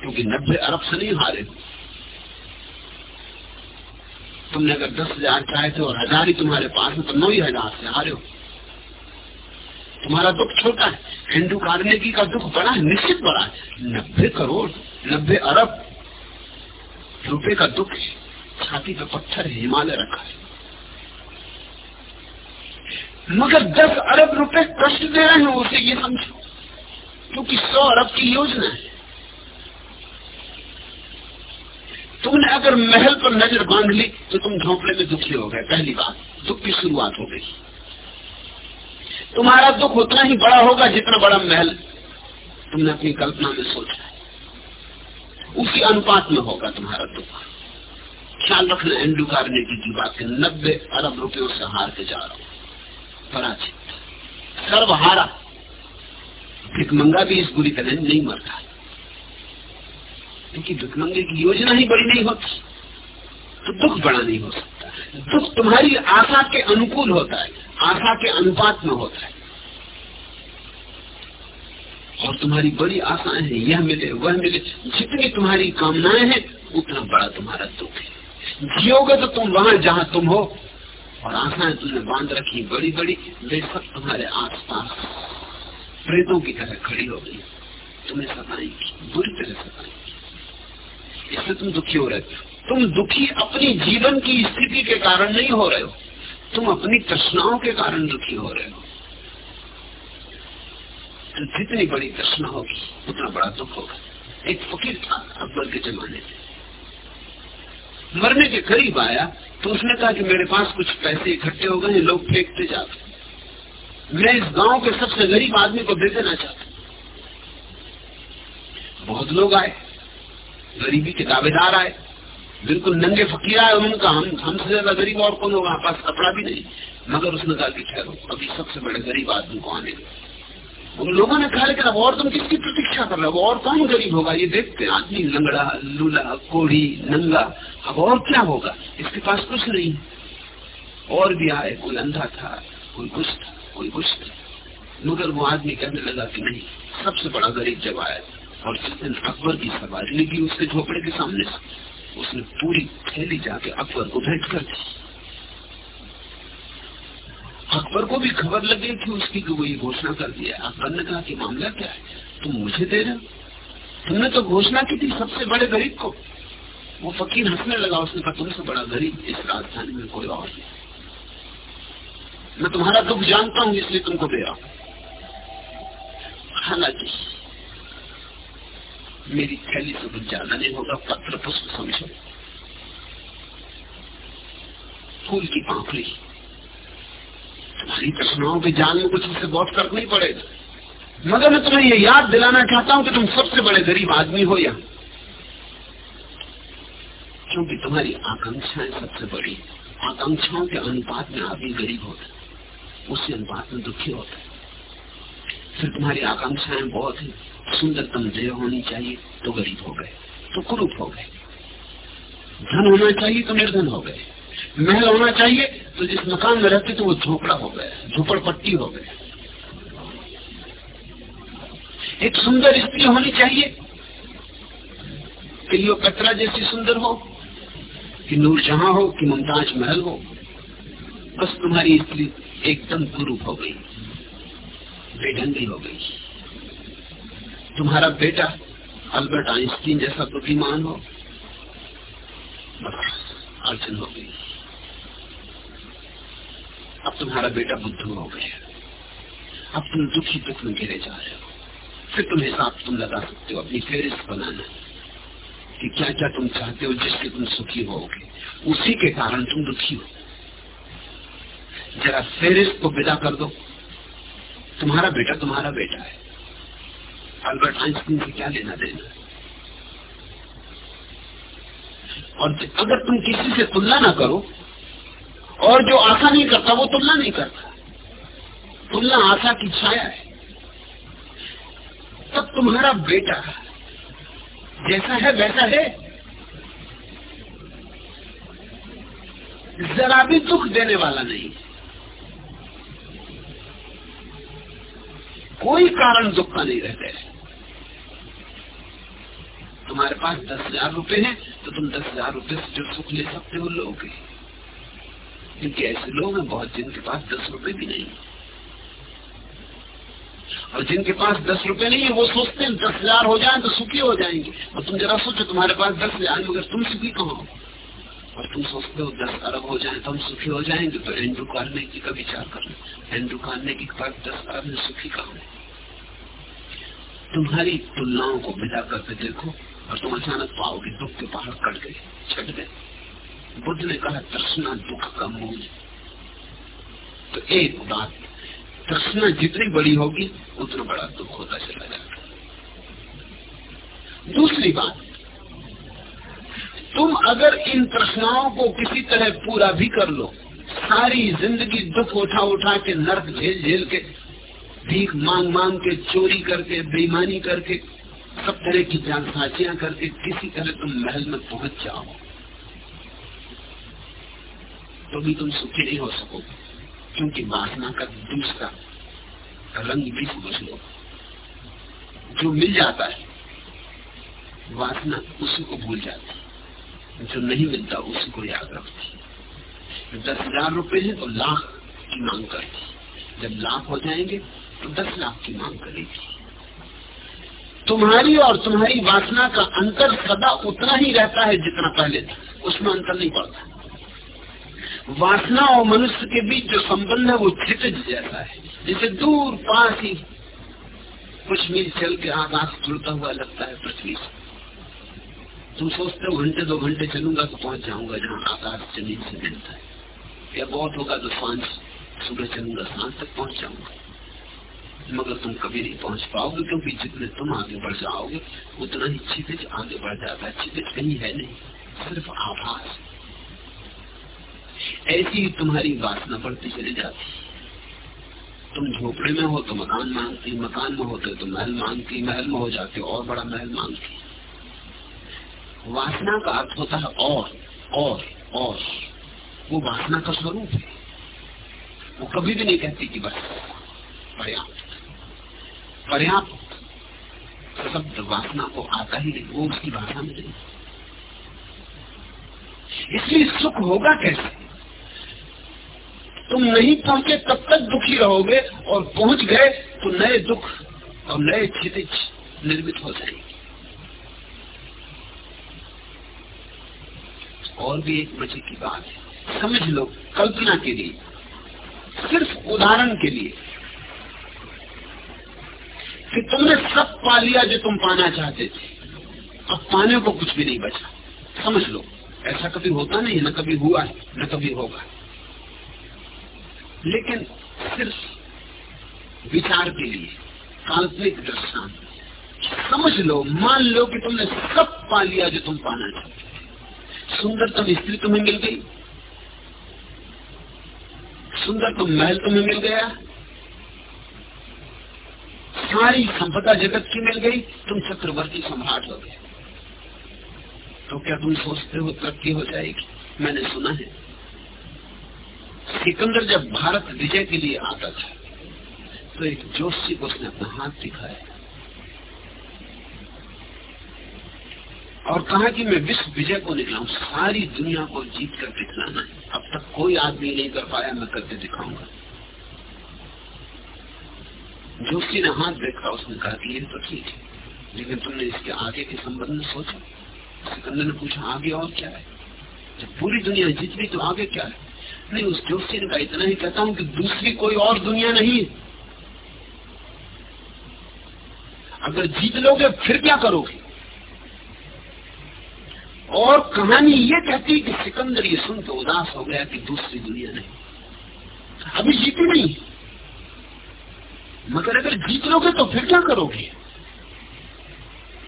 क्योंकि नब्बे अरब से नहीं हारे। तुमने अगर दस हज़ार चाहे थे और हज़ार ही तुम्हारे पास है तो नौ ही हज़ार से हारे हो। तुम्हारा दुख छोटा है। हिंदू कार्नेगी का दुख बड़ा है निश्चित बड़ा है। नब्बे करोड़, नब्बे अरब रुपए का दुख है। छाती पे पत्थर हिमालय रखा है। मगर दस अरब रुपए कष्ट दे रहे हैं उसे ये समझो। क्योंकि सौ अरब की योजना है। तुमने अगर महल पर नज़र बाँध ली तो तुम झोंपड़े में दुखी हो गए। पहली बात, दुख की शुरुआत हो गई। तुम्हारा दुख उतना ही बड़ा होगा जितना बड़ा महल तुमने अपनी कल्पना में सोचा है। उसी अनुपात में होगा तुम्हारा दुख। ख्याल रखना एंडू कार्नेगी की बात है। नब्बे अरब रुपयों से हार के जा रहा हूँ। पराजित। सर्वहारा। भिकमंगा भी इस बुरी तरह नहीं मरता। क्योंकि भिकमंगे की योजना ही बड़ी नहीं होती। तो दुख बड़ा नहीं हो सकता। दुख तुम्हारी आशा के अनुकूल होता है। आशा के अनुपात में होता है। और तुम्हारी बड़ी आशाएँ हैं, यह मिले, वह मिले, जितनी तुम्हारी कामनाएँ हैं, उतना बड़ा तुम्हारा दुख है। जियोगे तो तुम वहाँ जहाँ तुम हो, और आशाएँ तुमने बाँध रखी बड़ी बड़ी वे सब तुम्हारे आसपास प्रेतों की तरह खड़ी हो गई। तुम्हें सताएँगी, बुरी तरह सताएँगी। इससे तुम दुखी हो रहे हो। तुम दुखी अपनी जीवन की स्थिति के कारण नहीं हो रहे हो। तुम अपनी तृष्णाओं के कारण दुखी हो रहे हो। तो जितनी बड़ी तृष्णा होगी, उतना बड़ा दुख होगा। एक फकीर था अकबर के जमाने में। मरने के करीब आया तो उसने कहा कि मेरे पास कुछ पैसे इकट्ठे हो गए, लोग फेंकते जाते मैं इस गाँव के सबसे गरीब आदमी को दे देना चाहता बहुत लोग आए, गरीबी के दावेदार आए बिल्कुल नंगे फकीर आए उनका। हम, हमसे ज़्यादा गरीब और कौन होगा पास कपड़ा भी नहीं। मगर उसने कहा कि ठहरो अभी सबसे बड़े गरीब आदमी को आने उन लोगों ने कहा, लेकिन अब और तुम किसकी प्रतीक्षा कर रहे हो? और कौन गरीब होगा? ये देखते आदमी लंगड़ा, लूला, कोढ़ी, नंगा, अब और क्या होगा? इसके पास कुछ नहीं। और भी आए, कोई अंधा था, कोई कुछ था, कोई कुछ था। मगर वो आदमी कहने लगा कि नहीं, सबसे बड़ा गरीब जब आया, और जिस दिन अकबर की सवारी लगी, उसके झोपड़े के सामने उसने पूरी थैली जाके अकबर को भेंट कर दी। अकबर को भी खबर लगी थी उसकी कि वो ये घोषणा कर दिया अकबर ने कहा कि मामला क्या है? तुम मुझे दे रहे तुमने तो घोषणा की थी सबसे बड़े गरीब को। वो फकीर हंसने लगा, उसने कहा, तुमसे बड़ा गरीब इस राजधानी में कोई और नहीं। मैं तुम्हारा दुख जानता हूँ, इसलिए तुमको दे रहा हूँ। हालाँकि मेरी थैली से कुछ ज़्यादा नहीं होगा पत्र पुष्प समझो फूल की पाखड़ी तुम्हारी प्रश्नाओं के जान में कुछ इससे बहुत फ़र्क नहीं पड़ेगा। मगर मैं तुम्हें यह याद दिलाना चाहता हूँ कि तुम सबसे बड़े गरीब आदमी हो या। क्योंकि तुम्हारी आकांक्षाएँ सबसे बड़ी, आकांक्षाओं के अनुपात में आदमी गरीब होता है। उसी अनुपात में दुखी होता है। फिर तुम्हारी आकांक्षाएँ बहुत है। सुंदरतम देह होनी चाहिए तो गरीब हो गए तो कुरूप हो गए। धन होना चाहिए तो निर्धन हो गए। महल होना चाहिए तो जिस मकान में रहते थे, वो झोपड़ा हो गया, झोपड़पट्टी हो गए एक सुंदर स्त्री होनी चाहिए, कि कतरा जैसी सुंदर हो, कि नूरजहां हो, कि मुमताज़ महल हो। बस तुम्हारी स्त्री एकदम कुरूप हो गई, बेढंगी हो गई। तुम्हारा बेटा अल्बर्ट आइंस्टीन जैसा बुद्धिमान हो। बस, अड़चन हो गई। अब तुम्हारा बेटा बुद्धू हो गया अब तुम दुखी दुख में घिरे जा रहे हो। फिर तुम हिसाब तुम लगा सकते हो अपनी फेरिस्त बनाना। कि क्या क्या तुम चाहते हो जिससे तुम सुखी होगे, उसी के कारण तुम दुखी हो। जरा फेरिस्त को विदा कर दो। तुम्हारा बेटा तुम्हारा बेटा है। अल्बर्ट आइंस्टीन से क्या लेना देना और अगर तुम किसी से तुलना ना करो, और जो आशा नहीं करता, वो तुलना नहीं करता। तुलना आशा की छाया है। तब तुम्हारा बेटा जैसा है, वैसा है। जरा भी दुख देने वाला नहीं। कोई कारण दुख का नहीं रहता है। तुम्हारे पास दस हज़ार रूपए है तो तुम दस हज़ार रूपए से जो सुख ले सकते हो लोग। क्योंकि ऐसे लोग हैं बहुत जिनके पास दस रुपए भी नहीं। और जिनके पास दस रुपए नहीं है, वो सोचते हैं दस हज़ार हो जाए तो सुखी हो जाएँगे। और तुम जरा सोचो, तुम्हारे पास दस हज़ार मगर तुम सुखी कहो और तुम सोचते हो दस अरब हो जाए तो हम सुखी हो जाएँगे तो एंड्रू कार्नेगी का विचार करना एंड्रू कार्नेगी के पास दस अरब में सुखी कहा तुम्हारी तुलनाओं को विदा करके देखो और तुम अचानक पाओगे दुख के पहाड़ कट गए छट गए बुद्ध ने कहा, तृष्णा दुख का मूल तो एक बात, तृष्णा जितनी बड़ी होगी, उतना बड़ा दुख होता चला जाता दूसरी बात, तुम अगर इन तृष्णाओं को किसी तरह पूरा भी कर लो, सारी ज़िंदगी दुख उठा उठा के नर्क झेल झेल के, भीख मांग मांग के, चोरी करके, बेईमानी करके सब तरह की जानसाजियाँ करके किसी तरह तुम महल में पहुँच जाओ। तो भी तुम सुखी नहीं हो सकोगे, क्योंकि वासना का दूसरा रंग भी समझ लो। जो मिल जाता है, वासना उसी को भूल जाती है। जो नहीं मिलता, उसी को याद रखती दस हज़ार रुपए है तो लाख की मांग करती जब लाख हो जाएँगे तो दस लाख की मांग करेगी। तुम्हारी और तुम्हारी वासना का अंतर सदा उतना ही रहता है जितना पहले था। उसमें अंतर नहीं पड़ता। वासना और मनुष्य के बीच जो संबंध है, वो क्षितिज जैसा है। जिसे दूर पास ही कुछ मील चल के आकाश जुड़ता हुआ लगता है पृथ्वी से। तुम सोचते हो, घंटे दो घंटे चलूँगा तो पहुँच जाऊँगा जहाँ आकाश ज़मीन से मिलता है। या बहुत होगा तो साँझ, सुबह चलूँगा, साँझ तक पहुँच जाऊँगा। मगर तुम कभी नहीं पहुँच पाओगे, क्योंकि जितने तुम आगे बढ़ जाओगे, उतना ही क्षितिज आगे बढ़ जाता है। क्षितिज कहीं है नहीं, सिर्फ़ आभास। ऐसी तुम्हारी वासना बढ़ती चली जाती। तुम झोपड़े में हो तो मकान मांगती, मकान में होते तो महल मांगती, महल में हो जाते और बड़ा महल मांगती। वासना का अर्थ होता है और और और। वो वासना का स्वरूप है। वो कभी भी नहीं कहती कि बस पर्याप्त पर्याप्त शब्द वासना को आता ही नहीं, वो उसकी भाषा में नहीं। इसलिए सुख होगा कैसे? तुम नहीं पहुँचे तब तक दुखी रहोगे और पहुँच गए तो नए दुख और नए क्षितिज निर्मित हो जाएँगे। और भी एक मज़े की बात है। समझ लो, कल्पना के लिए, सिर्फ़ उदाहरण के लिए। कि तुमने सब पा लिया जो तुम पाना चाहते थे। अब पाने को कुछ भी नहीं बचा। समझ लो, ऐसा कभी होता नहीं न कभी हुआ है, न कभी होगा। लेकिन सिर्फ़ विचार के लिए, काल्पनिक दृष्टांत। समझ लो, मान लो कि तुमने सब पा लिया जो तुम पाना चाहते सुंदरतम स्त्री तुम्हें मिल गई। सुंदरतम महल तुम्हें मिल गया। सारी संपदा जगत की मिल गई, तुम चक्रवर्ती सम्राट हो गए। तो क्या तुम सोचते हो तरक्की हो जाएगी? मैंने सुना है। सिकंदर जब भारत विजय के लिए आता था तो एक जोशी को उसने अपना हाथ दिखाया। और कहा कि मैं विश्व विजय को निकला सारी दुनिया को जीत कर दिखलाना है। अब तक कोई आदमी नहीं कर पाया, मैं करके दिखाऊँगा। जोशी ने हाथ देखा, उसने कहा कि ये तो ठीक है, लेकिन तुमने इसके आगे के संबंध में सोचा? सिकंदर ने पूछा, आगे और क्या है? जब पूरी दुनिया जीत गई तो आगे क्या है? नहीं, उस जोशी ने कहा, इतना ही कहता हूँ कि दूसरी कोई और दुनिया नहीं। अगर जीत लोगे, फिर क्या करोगे? और कहानी ये कहती कि सिकंदर ये सुन के उदास हो गया कि दूसरी दुनिया नहीं। अभी जीती नहीं। मगर अगर जीत लोगे तो फिर क्या करोगे?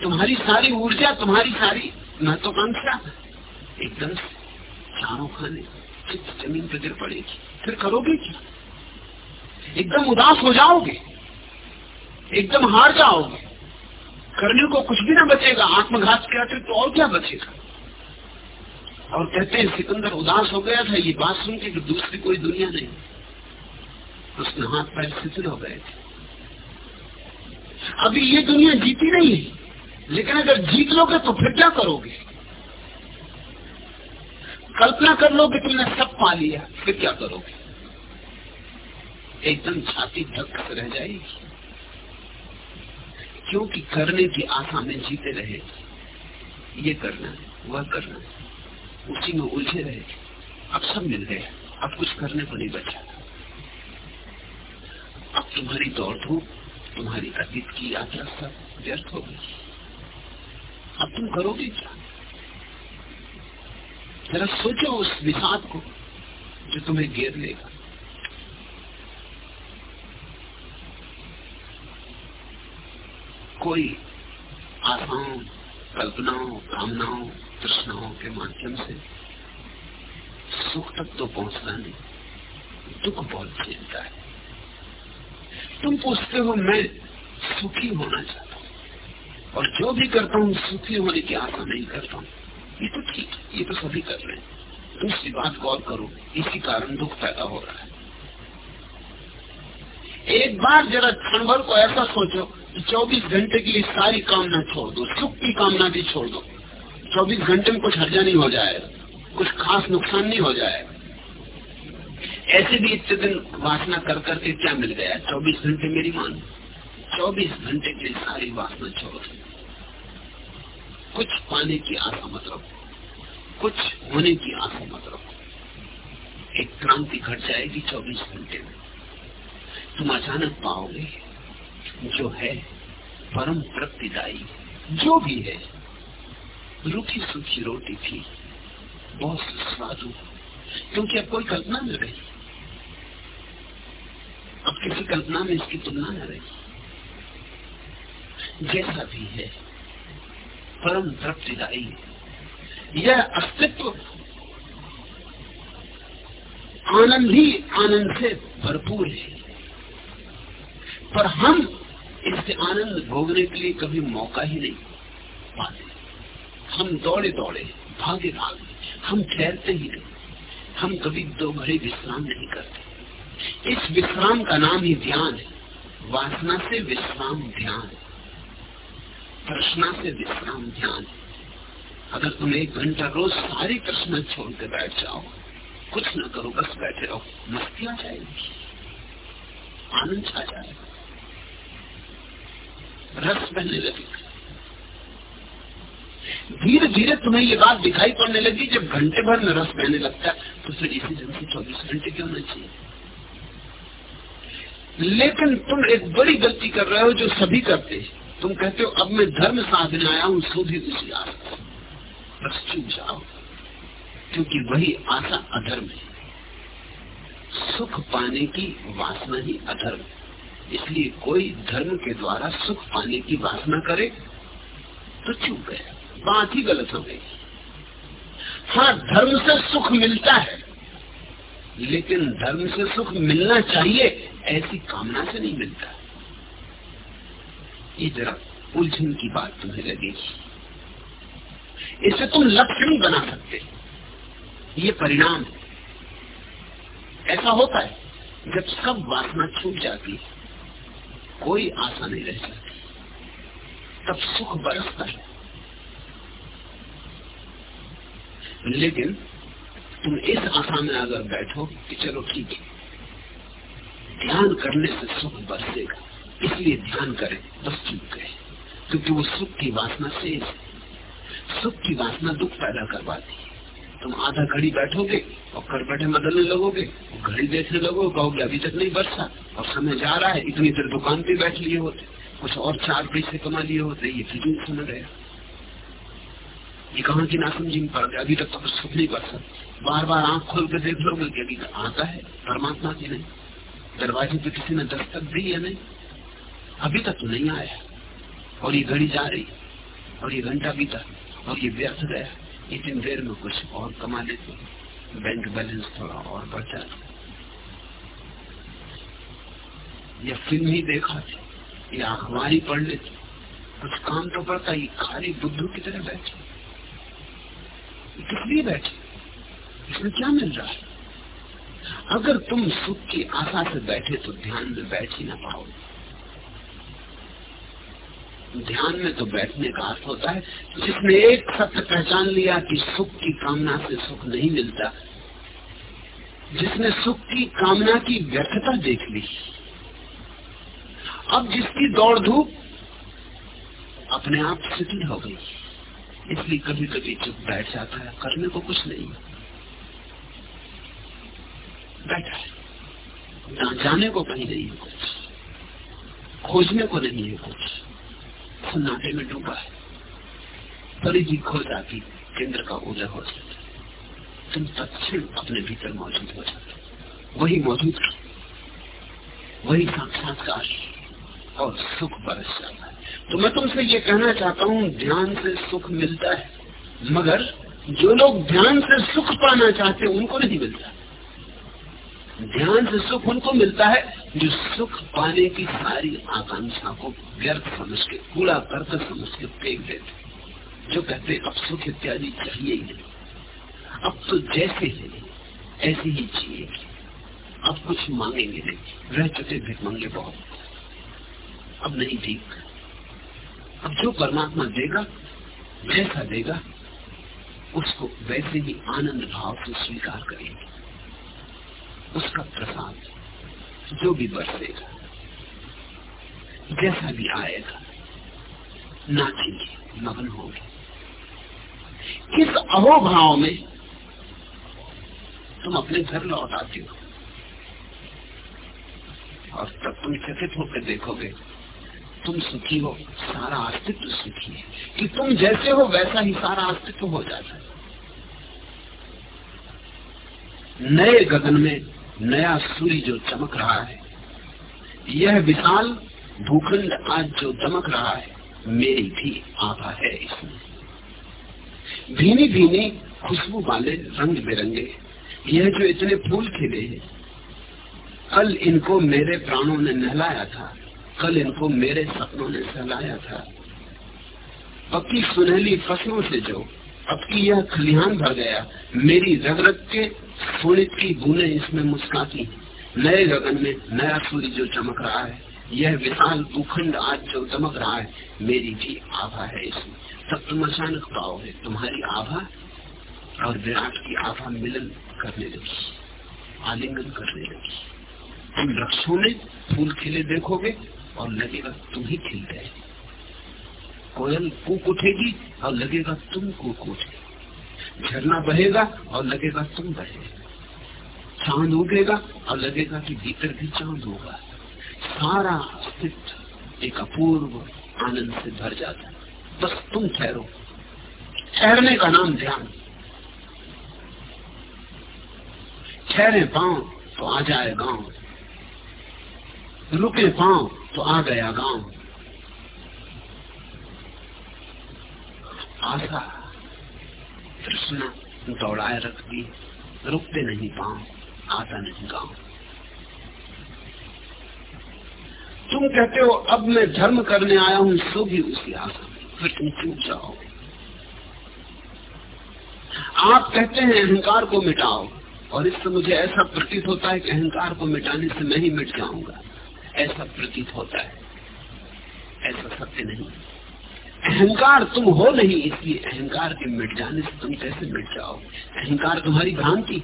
तुम्हारी सारी ऊर्जा, तुम्हारी सारी महत्वाकांक्षा एकदम चारों खाने, चित्त ज़मीन पर गिर पड़ेगी। फिर करोगे क्या? एकदम उदास हो जाओगे। एकदम हार जाओगे। करने को कुछ भी ना बचेगा, आत्मघात के अतिरिक्त तो और क्या बचेगा? और कहते हैं, सिकंदर उदास हो गया था, ये बात सुन के दूसरी कोई दुनिया नहीं। उसने हाथ पैर शिथिल हो गए थे। अभी ये दुनिया जीती नहीं है। लेकिन अगर जीत लोगे तो फिर क्या करोगे? कल्पना कर लो कि तुमने सब पा लिया, फिर क्या करोगे? एकदम छाती धक रह जाएगी। क्योंकि करने की आशा में जीते रहे। ये करना है, वह करना है। उसी में उलझे रहे। अब सब मिल गए अब कुछ करने को नहीं बचा। अब तुम्हारी दौड़ धूप तुम्हारी अतीत की यात्रा सब व्यर्थ हो गई। अब तुम करोगे क्या? जरा सोचो उस विषाद को जो तुम्हें घेर लेगा। कोई आशाओं कल्पनाओं कामनाओं तृष्णाओं के माध्यम से सुख तक तो पहुँचता नहीं, दुख बहुत झेलता है। तुम पूछते हो, मैं सुखी होना चाहता हूँ। और जो भी करता हूँ, सुखी होने की आशा नहीं करता हूँ। ये तो ठीक ये तो सभी कर रहे हैं। दूसरी बात गौर करो, इसी कारण दुख पैदा हो रहा है। एक बार जरा क्षण भर को ऐसा सोचो कि 24 घंटे की सारी कामना छोड़ दो, सुख की कामना भी छोड़ दो। 24 घंटे में कुछ हर्जा नहीं हो जाएगा, कुछ खास नुकसान नहीं हो जाएगा। ऐसे भी इतने दिन वासना कर करके क्या मिल गया? 24 घंटे मेरी मान। 24 घंटे के सारी वासना छोड़ कुछ पाने की आशा मत रखो। कुछ होने की आशा मत रखो। एक क्रांति घट जाएगी 24 घंटे में। तुम अचानक पाओगे जो है परम तृप्तिदायी, जो भी है। रूखी सूखी रोटी थी, बहुत स्वादु क्योंकि अब कोई कल्पना न रही। अब किसी कल्पना में इसकी तुलना न रही। जैसा भी है, परम तृप्तिदायी। यह अस्तित्व आनंद ही आनंद से भरपूर है। पर हम इससे आनंद भोगने के लिए कभी मौका ही नहीं पाते। हम दौड़े दौड़े, भागे भागे, हम ठहरते ही नहीं। हम कभी दो घड़ी विश्राम नहीं करते। इस विश्राम का नाम ही ध्यान है। वासना से विश्राम ध्यान कृष्णा से विश्राम ध्यान अगर तुम एक घंटा रोज सारी कृष्णा छोड़ के बैठ जाओ, कुछ न करो, बस बैठे रहो। मस्ती आ जाएगी। आनंद आ जाएगा। रस बहने लगेगा धीरे धीरे तुम्हें ये बात दिखाई पड़ने लगी, जब घंटे भर में रस बहने लगता है तो फिर इसी जगह से चौबीस घंटे क्यों होना चाहिए लेकिन तुम एक बड़ी गलती कर रहे हो जो सभी करते हैं। तुम कहते हो, अब मैं धर्म साधने आया हूँ सूधी उसी आशा बस चुप जाओ। क्योंकि वही आशा अधर्म है। सुख पाने की वासना ही अधर्म है। इसलिए कोई धर्म के द्वारा सुख पाने की वासना करे तो चुप गया बात ही गलत हो गई। हाँ धर्म से सुख मिलता है। लेकिन धर्म से सुख मिलना चाहिए ऐसी कामना से नहीं मिलता। ये जरा उलझन की बात तुम्हें लगेगी। इसे तुम लक्ष्य नहीं बना सकते। ये परिणाम ऐसा होता है, जब सब वासना छूट जाती है। कोई आशा नहीं रह जाती। तब सुख बरसता है। लेकिन तुम इस आशा में अगर बैठो कि चलो ठीक है। ध्यान करने से सुख बरसेगा। इसलिए ध्यान करें, बस चुप गए क्योंकि वो सुख की वासना है। सुख की वासना दुख पैदा करवाती है। तुम आधा घड़ी बैठोगे और कर बैठे बदलने लगोगे, घड़ी देखने लगोगे, कहोगे, अभी तक नहीं बरसा, और समय जा रहा है, इतनी देर दुकान पे बैठ लिए होते। कुछ और चार पैसे कमा लिए होते, ये फिजूल समय गया ये कहा की नासमझी में पड़ अभी तक तो सुख नहीं बरसा। बार बार आँख खोल कर देख लोगे कि अभी आता है, परमात्मा की नहीं। दरवाजे पे किसी ने दस्तक दी या नहीं? अभी तक तो नहीं आया। और ये घड़ी जा रही और ये घंटा बीता, और ये व्यर्थ गया। इतनी देर में कुछ और कमा लेते बैंक बैलेंस थोड़ा और बढ़ जाता या फ़िल्म ही देखा थी, या अखबार ही पढ़ लेते कुछ काम तो पड़ता ये खाली बुद्धू की तरह बैठे किस लिए बैठे इसमें क्या मिल रहा है? अगर तुम सुख की आशा से बैठे तो ध्यान में बैठ ही ना पाओ। ध्यान में तो बैठने का अर्थ होता है, जिसने एक सत्य पहचान लिया कि सुख की कामना से सुख नहीं मिलता, जिसने सुख की कामना की व्यर्थता देख ली। अब जिसकी दौड़ धूप अपने आप शिथिल हो गई, इसलिए कभी कभी चुप बैठ जाता है, करने को कुछ नहीं। बैठा है। जाने को कहीं नहीं है कुछ। खोजने को नहीं है कुछ। सन्नाटे में डूबा है। परिधि खो जाती केंद्र का उदय हो जाता तुम तत्म अपने भीतर मौजूद हो जाते वही मौजूद वही साक्षात्कार और सुख बरस जाता है। तो मैं तुमसे ये कहना चाहता हूँ, ध्यान से सुख मिलता है। मगर जो लोग ध्यान से सुख पाना चाहते हैं, उनको नहीं मिलता। ध्यान से सुख उनको मिलता है, जो सुख पाने की सारी आकांक्षा को व्यर्थ समझ के, कूड़ा करके समझ के फेंक देते जो कहते अब सुख इत्यादि चाहिए ही नहीं। अब तो जैसे है ऐसे ही चाहिए अब कुछ मांगेंगे नहीं। रह चुके भी भिकमंगे बहुत। अब नहीं ठीक। अब जो परमात्मा देगा, जैसा देगा, उसको वैसे ही आनंद भाव से स्वीकार करेंगे। उसका प्रसाद जो भी बरसेगा, जैसा भी आएगा नाचेंगे मगन होंगे। किस अहोभाव में तुम अपने घर लौट आते हो? और तब तुम चकित होकर देखोगे, तुम सुखी हो, सारा अस्तित्व सुखी है। कि तुम जैसे हो, वैसा ही सारा अस्तित्व हो जाता है। नए गगन में नया सूर्य जो चमक रहा है, यह विशाल भूखंड आज जो चमक रहा है, मेरी भी आभा है इसमें। भीनी भीनी खुशबू वाले रंग बिरंगे, यह जो इतने फूल खिले हैं, कल इनको मेरे प्राणों ने नहलाया था, कल इनको मेरे सपनों ने सहलाया था। पक्की सुनहली फ़सलों से जो अब की यह खलिहान भर गया। मेरी रग रग के सूर्य की बूंदे इसमें मुस्काती नए गगन में नया सूर्य जो चमक रहा है, यह विशाल भूखंड आज जो चमक रहा है, मेरी भी आभा है इसमें। तब तुम अचानक पाओ है, तुम्हारी आभा और विराट की आभा मिलन करने लगी, आलिंगन करने लगी। तुम वृक्षों में फूल खिले देखोगे और लगेगा तुम ही खिल गए। कोयल कूक उठेगी और लगेगा तुम कूक उठे झरना बहेगा और लगेगा तुम बहे। चाँद उगेगा और लगेगा कि भीतर भी चाँद होगा। सारा अस्तित्व एक अपूर्व आनंद से भर जाता है। बस तुम ठहरो। ठहरने का नाम ध्यान। ठहरे पाओ तो आ जाए गाँव। रुके पाओ तो आ गया गाँव। आशा। तृष्णा दौड़ाए रखती रुकते नहीं पाओ आशा नहीं गाँव तुम कहते हो, अब मैं धर्म करने आया हूँ, सो भी उसकी आशा में। फिर तुम चूक जाओ। आप कहते हैं, अहंकार को मिटाओ। और इससे मुझे ऐसा प्रतीत होता है कि अहंकार को मिटाने से मैं ही मिट जाऊँगा। ऐसा प्रतीत होता है। ऐसा सत्य नहीं। अहंकार तुम हो नहीं, इसलिए अहंकार के मिट जाने से तुम कैसे मिट जाओ? अहंकार तुम्हारी भ्रांति।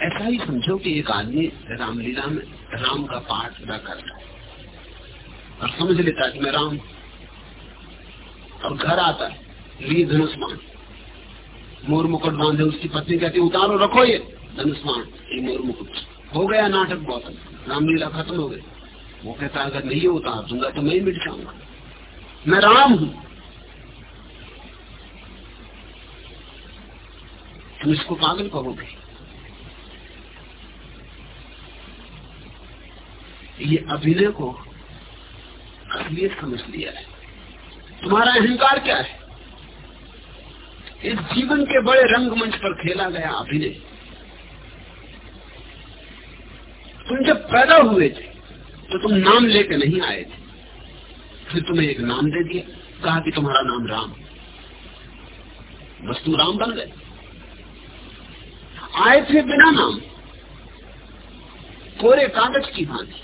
ऐसा ही समझो कि एक आदमी रामलीला में राम का पाठ पूरा करता और समझ लेता कि मैं राम और घर आता है लिए धनुष्मान। मोर मुकुट बांधे उसकी पत्नी, कहती, उतारो, रखो ये धनुष्मान। ये मोर मुकुट। हो गया नाटक बहुत। रामलीला खत्म हो गई। वो कहता, अगर नहीं उतार दूँगा तो मैं मिट जाऊँगा। मैं राम हूँ। तुम इसको पागल कहोगे। ये अभिनय को असलियत समझ लिया है। तुम्हारा अहंकार क्या है? इस जीवन के बड़े रंगमंच पर खेला गया अभिनय। तुम जब पैदा हुए थे तो तुम नाम लेके नहीं आए थे। फिर तुम्हें एक नाम दे दिया। कहा कि तुम्हारा नाम राम। बस तुम राम बन गए। आए थे बिना नाम। कोरे कागज़ की भांति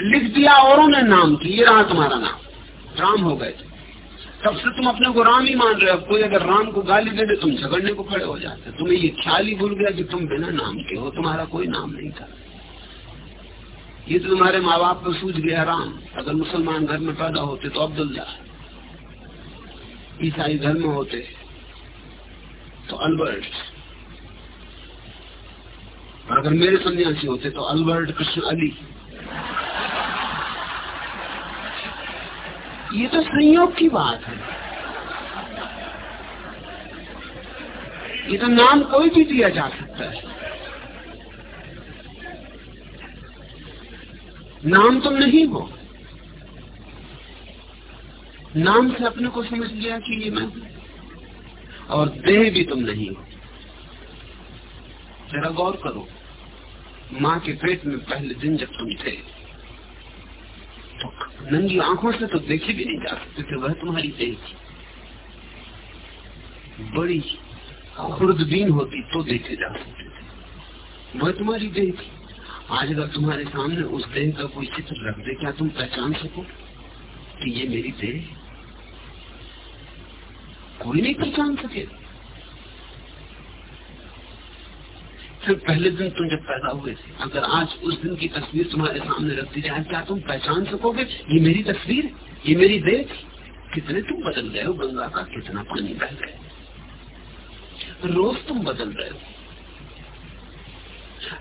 लिख दिया औरों ने नाम की। ये रहा तुम्हारा नाम। राम हो गए तब से तुम अपने को राम ही मान रहे हो। कोई अगर राम को गाली दे दे, तुम झगड़ने को खड़े हो जाते तुम्हें ये ख्याल ही भूल गया कि तुम बिना नाम के हो। तुम्हारा कोई नाम नहीं था। ये तो तुम्हारे माँ बाप को सूझ गया राम। अगर मुसलमान घर में पैदा होते तो अब्दुल्ला। ईसाई घर में होते तो अल्बर्ट। अगर मेरे सन्यासी होते तो अल्बर्ट कृष्ण अली। ये तो संयोग की बात है। ये तो नाम कोई भी दिया जा सकता है। नाम तुम नहीं हो। नाम से अपने को समझ लिया कि ये मैं और देह भी तुम नहीं हो। जरा गौर करो, माँ के पेट में पहले दिन जब तुम थे तो नंगी आँखों से तो देखे भी नहीं जा सकते थे, वह तुम्हारी देह थी। बड़ी खुर्दबीन होती तो देखे जा सकते थे। वह तुम्हारी देह थी। आज अगर तुम्हारे सामने उस देह का कोई चित्र रख दे, क्या तुम पहचान सको कि ये मेरी देह कोई नहीं पहचान सके। फिर पहले दिन तुम जब पैदा हुए थे, अगर आज उस दिन की तस्वीर तुम्हारे सामने रख दी जाए, क्या तुम पहचान सकोगे ये मेरी तस्वीर, ये मेरी देह? कितने तुम बदल गए हो गंगा का, कितना पानी बह गए रोज तुम बदल रहे हो।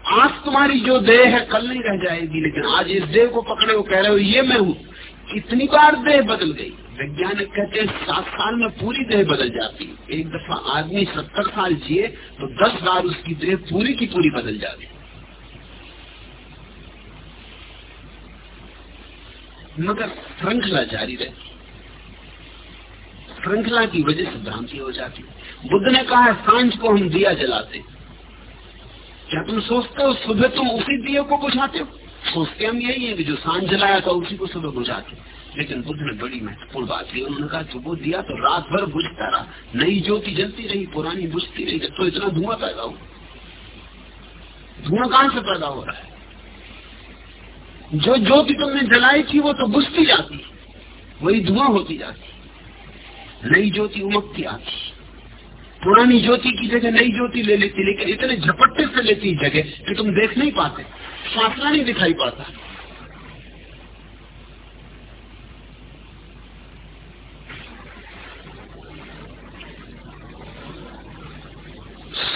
आज तुम्हारी जो देह है, कल नहीं रह जाएगी, लेकिन आज इस देह को पकड़े हो कह रहे हो, ये मैं हूँ। कितनी बार देह बदल गई। वैज्ञानिक कहते हैं, सात साल में पूरी देह बदल जाती। है एक दफ़ा आदमी सत्तर साल जिए तो दस बार उसकी देह पूरी की पूरी बदल जाती। मगर श्रृंखला जारी रहती। श्रृंखला की वजह से भ्रांति हो जाती। बुद्ध ने कहा, साँझ को हम दिया जलाते। क्या तुम सोचते हो सुबह तुम उसी दिए को बुझाते हो, सोचते हम यही है कि जो साँझ जलाया था उसी को सुबह बुझाते लेकिन बुद्ध ने बड़ी महत्वपूर्ण बात की उन्होंने कहा, जो वो दिया तो रात भर बुझता रहा, नई ज्योति जलती रही, पुरानी बुझती रही तो इतना धुआँ पैदा हुआ। धुआँ कहाँ से पैदा हो रहा है? जो ज्योति तुमने जलाई थी, वो तो बुझती जाती वही धुआँ होती जाती नई ज्योति उमकती आती पुरानी ज्योति की जगह, नई ज्योति ले लेती, लेकिन इतने झपट्टे से लेती जगह कि तुम देख नहीं पाते। फासला नहीं दिखाई पाता।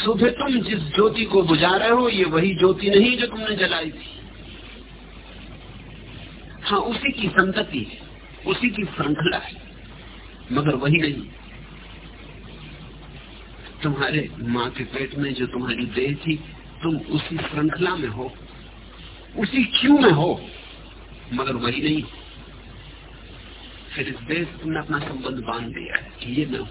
सुबह तुम जिस ज्योति को बुझा रहे हो, ये वही ज्योति नहीं जो तुमने जलाई थी। हाँ उसी की संतति है, उसी की श्रृंखला है, मगर वही नहीं। तुम्हारे माँ के पेट में जो तुम्हारी देह थी, तुम उसी श्रृंखला में हो, उसी क्यों में हो, मगर वही नहीं। फिर इस से तुमने अपना संबंध बाँध दिया है कि ये मैं हूँ।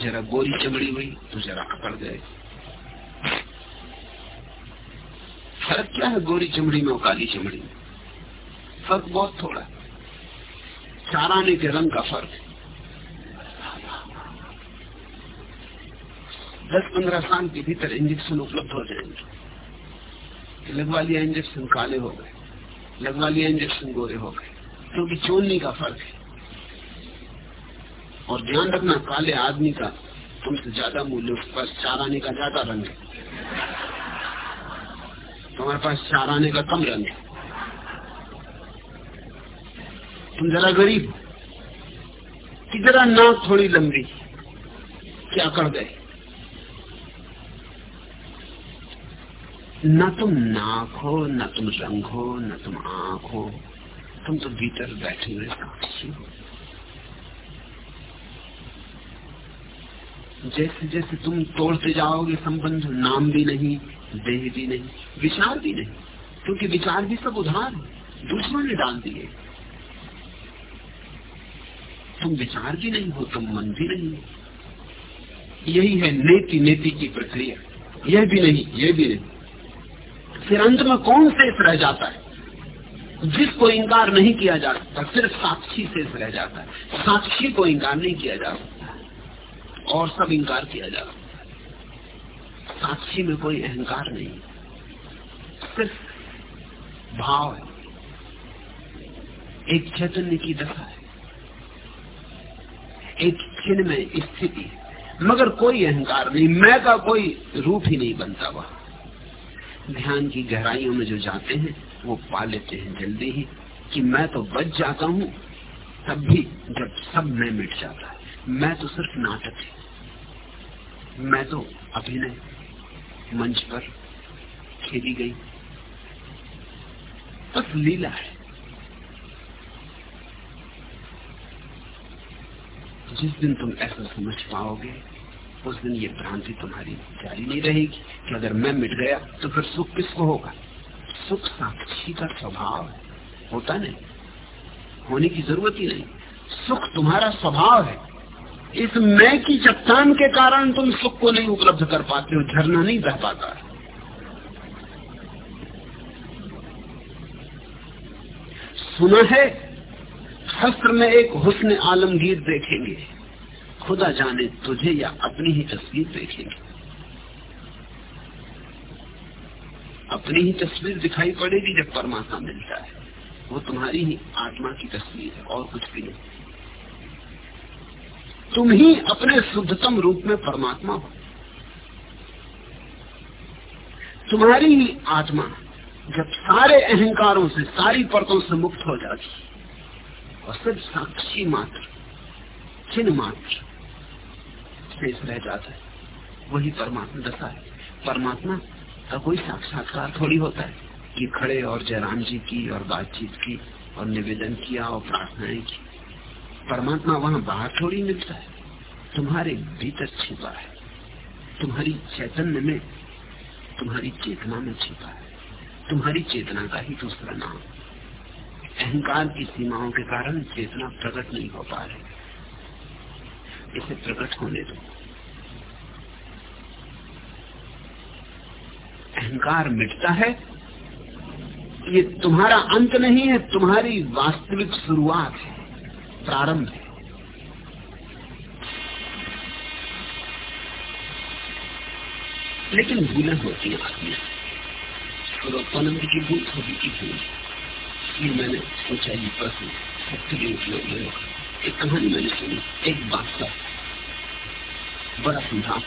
जरा गोरी चमड़ी हुई तो जरा अकड़ गए। फ़र्क क्या है गोरी चमड़ी में और काली चमड़ी में? फ़र्क बहुत थोड़ा चार आने के रंग का फ़र्क दस पंद्रह साल के भीतर इंजेक्शन उपलब्ध हो जाएँगे। लगवा लिया इंजेक्शन काले हो गए। लगवा लिया इंजेक्शन गोरे हो गए। क्योंकि चोननी का फ़र्क है। और ध्यान रखना, काले आदमी का तुमसे ज़्यादा मूल्य, उसके पास चार आने का ज़्यादा रंग है। तुम्हारे पास चार आने का कम रंग है। तुम जरा गरीब कि जरा नाक थोड़ी लंबी, क्या कर गए? न तुम नाक हो, न तुम रंग हो, न तुम आँख हो, तुम तो भीतर बैठे हुए साक्षी हो। जैसे जैसे तुम तोड़ते जाओगे, संबंध नाम भी नहीं, देह भी नहीं, विचार भी नहीं, क्योंकि विचार भी सब उधार दूसरों ने डाल दिए। तुम विचार भी नहीं हो, तुम मन भी नहीं हो। यही है नेति नेति की प्रक्रिया। यह भी नहीं, यह भी नहीं। फिर अंत में कौन शेष रह जाता है? जिसको इंकार नहीं किया जा सकता, सिर्फ़ साक्षी शेष रह जाता है। साक्षी को इंकार नहीं किया जा सकता, और सब इंकार किया जा सकता साक्षी में कोई अहंकार नहीं। सिर्फ़ भाव है। एक चैतन्य की दशा है। एक चिन्ह में स्थिति मगर कोई अहंकार नहीं, मैं का कोई रूप ही नहीं बनता वह। ध्यान की गहराइयों में जो जाते हैं, वो पा लेते हैं जल्दी ही। कि मैं तो बच जाता हूँ, तब भी जब सब मैं मिट जाता है। मैं तो सिर्फ़ नाटक है। मैं तो अभिनय मंच पर खेली गई। बस लीला है। जिस दिन तुम ऐसा समझ पाओगे उस दिन ये भ्रांति तुम्हारी जारी नहीं रहेगी कि अगर मैं मिट गया तो फिर सुख किसको होगा? सुख साक्षी का स्वभाव है। होता नहीं। होने की ज़रूरत ही नहीं। सुख तुम्हारा स्वभाव है। इस मैं की चट्टान के कारण तुम सुख को नहीं उपलब्ध कर पाते हो, झरना नहीं बह पाता। सुना है, शस्त्र में एक हुस्न आलमगीर देखेंगे। खुदा जाने तुझे या अपनी ही तस्वीर देखेंगे। अपनी ही तस्वीर दिखाई पड़ेगी जब परमात्मा मिलता है। वो तुम्हारी ही आत्मा की तस्वीर है, और कुछ भी नहीं। तुम ही अपने शुद्धतम रूप में परमात्मा हो। तुम्हारी ही आत्मा जब सारे अहंकारों से, सारी परतों से मुक्त हो जाती और सिर्फ़ साक्षी मात्र, चिन्ह मात्र शेष रह जाता है। वही परमात्मा दशा है। परमात्मा का कोई साक्षात्कार थोड़ी होता है कि खड़े और जयराम जी की और बातचीत की और निवेदन किया और प्रार्थनाएँ की। परमात्मा वहाँ बाहर थोड़ी मिलता है। तुम्हारे भीतर छिपा है। तुम्हारी चैतन्य में, तुम्हारी चेतना में छिपा है। तुम्हारी चेतना का ही दूसरा नाम। अहंकार की सीमाओं के कारण चेतना प्रकट नहीं हो पा रही। इसे प्रकट होने दो अहंकार मिटता है, ये तुम्हारा अंत नहीं है, तुम्हारी वास्तविक शुरुआत है, प्रारंभ है। लेकिन भूलें होती हैं आदमी स्वरूपानंद की भूल होगी की भूल। इसलिए मैंने सोचा, ये प्रश्न सबके लिए उपयोग होगा। एक कहानी मैंने सुनी, एक बादशाह बड़ा संभाप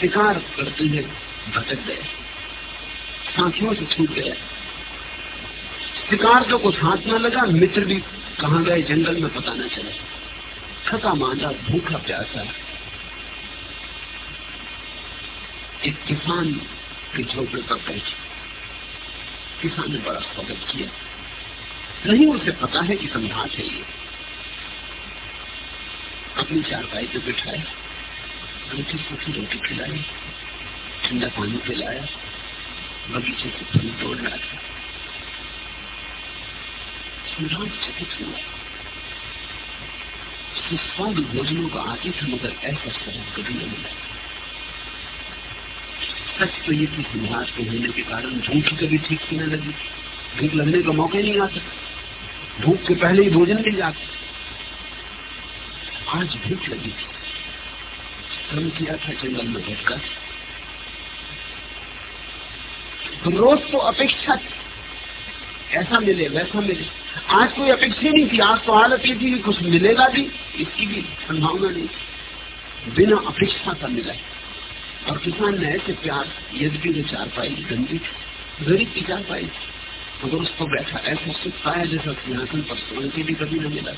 शिकार करते हुए भटक गए। साथियों से छूट गया शिकार तो कुछ हाथ न लगा, मित्र भी कहा गए, जंगल में पता न चला। थका मांदा, भूखा प्यासा। एक किसान के झोपड़े पर बैठे। किसान ने बड़ा स्वागत किया। नहीं, उसे पता है कि संघात है ये। अपनी चारपाई पे बिठाया रोटी सूखी रोटी खिलाई ठंडा पानी पिलाया बगीचे से फल तोड़ लाया सम्राट चकित हुआ। भोजनों का आती था, मगर ऐसा स्वाद कभी नहीं मिला सच तो ये कि सम्राट के होने के कारण भूख कभी ठीक से न लगी। भूख लगने का मौका ही नहीं आता भूख के पहले ही भोजन मिल जाता आज भूख लगी थी श्रम किया था जंगल में तो रोज तो अपेक्षा थी ऐसा मिले वैसा मिले आज कोई अपेक्षा नहीं थी आज तो हालत ये थी कि कुछ मिलेगा भी इसकी भी संभावना नहीं बिना अपेक्षा का मिला और किसान ने ऐसे प्यार यद्यपि वो चार पाई गंदी गरीब की चार पाई मगर उस पर बैठा ऐसा सुख पाया जैसा सिंहासन पर सोने के भी कभी न मिला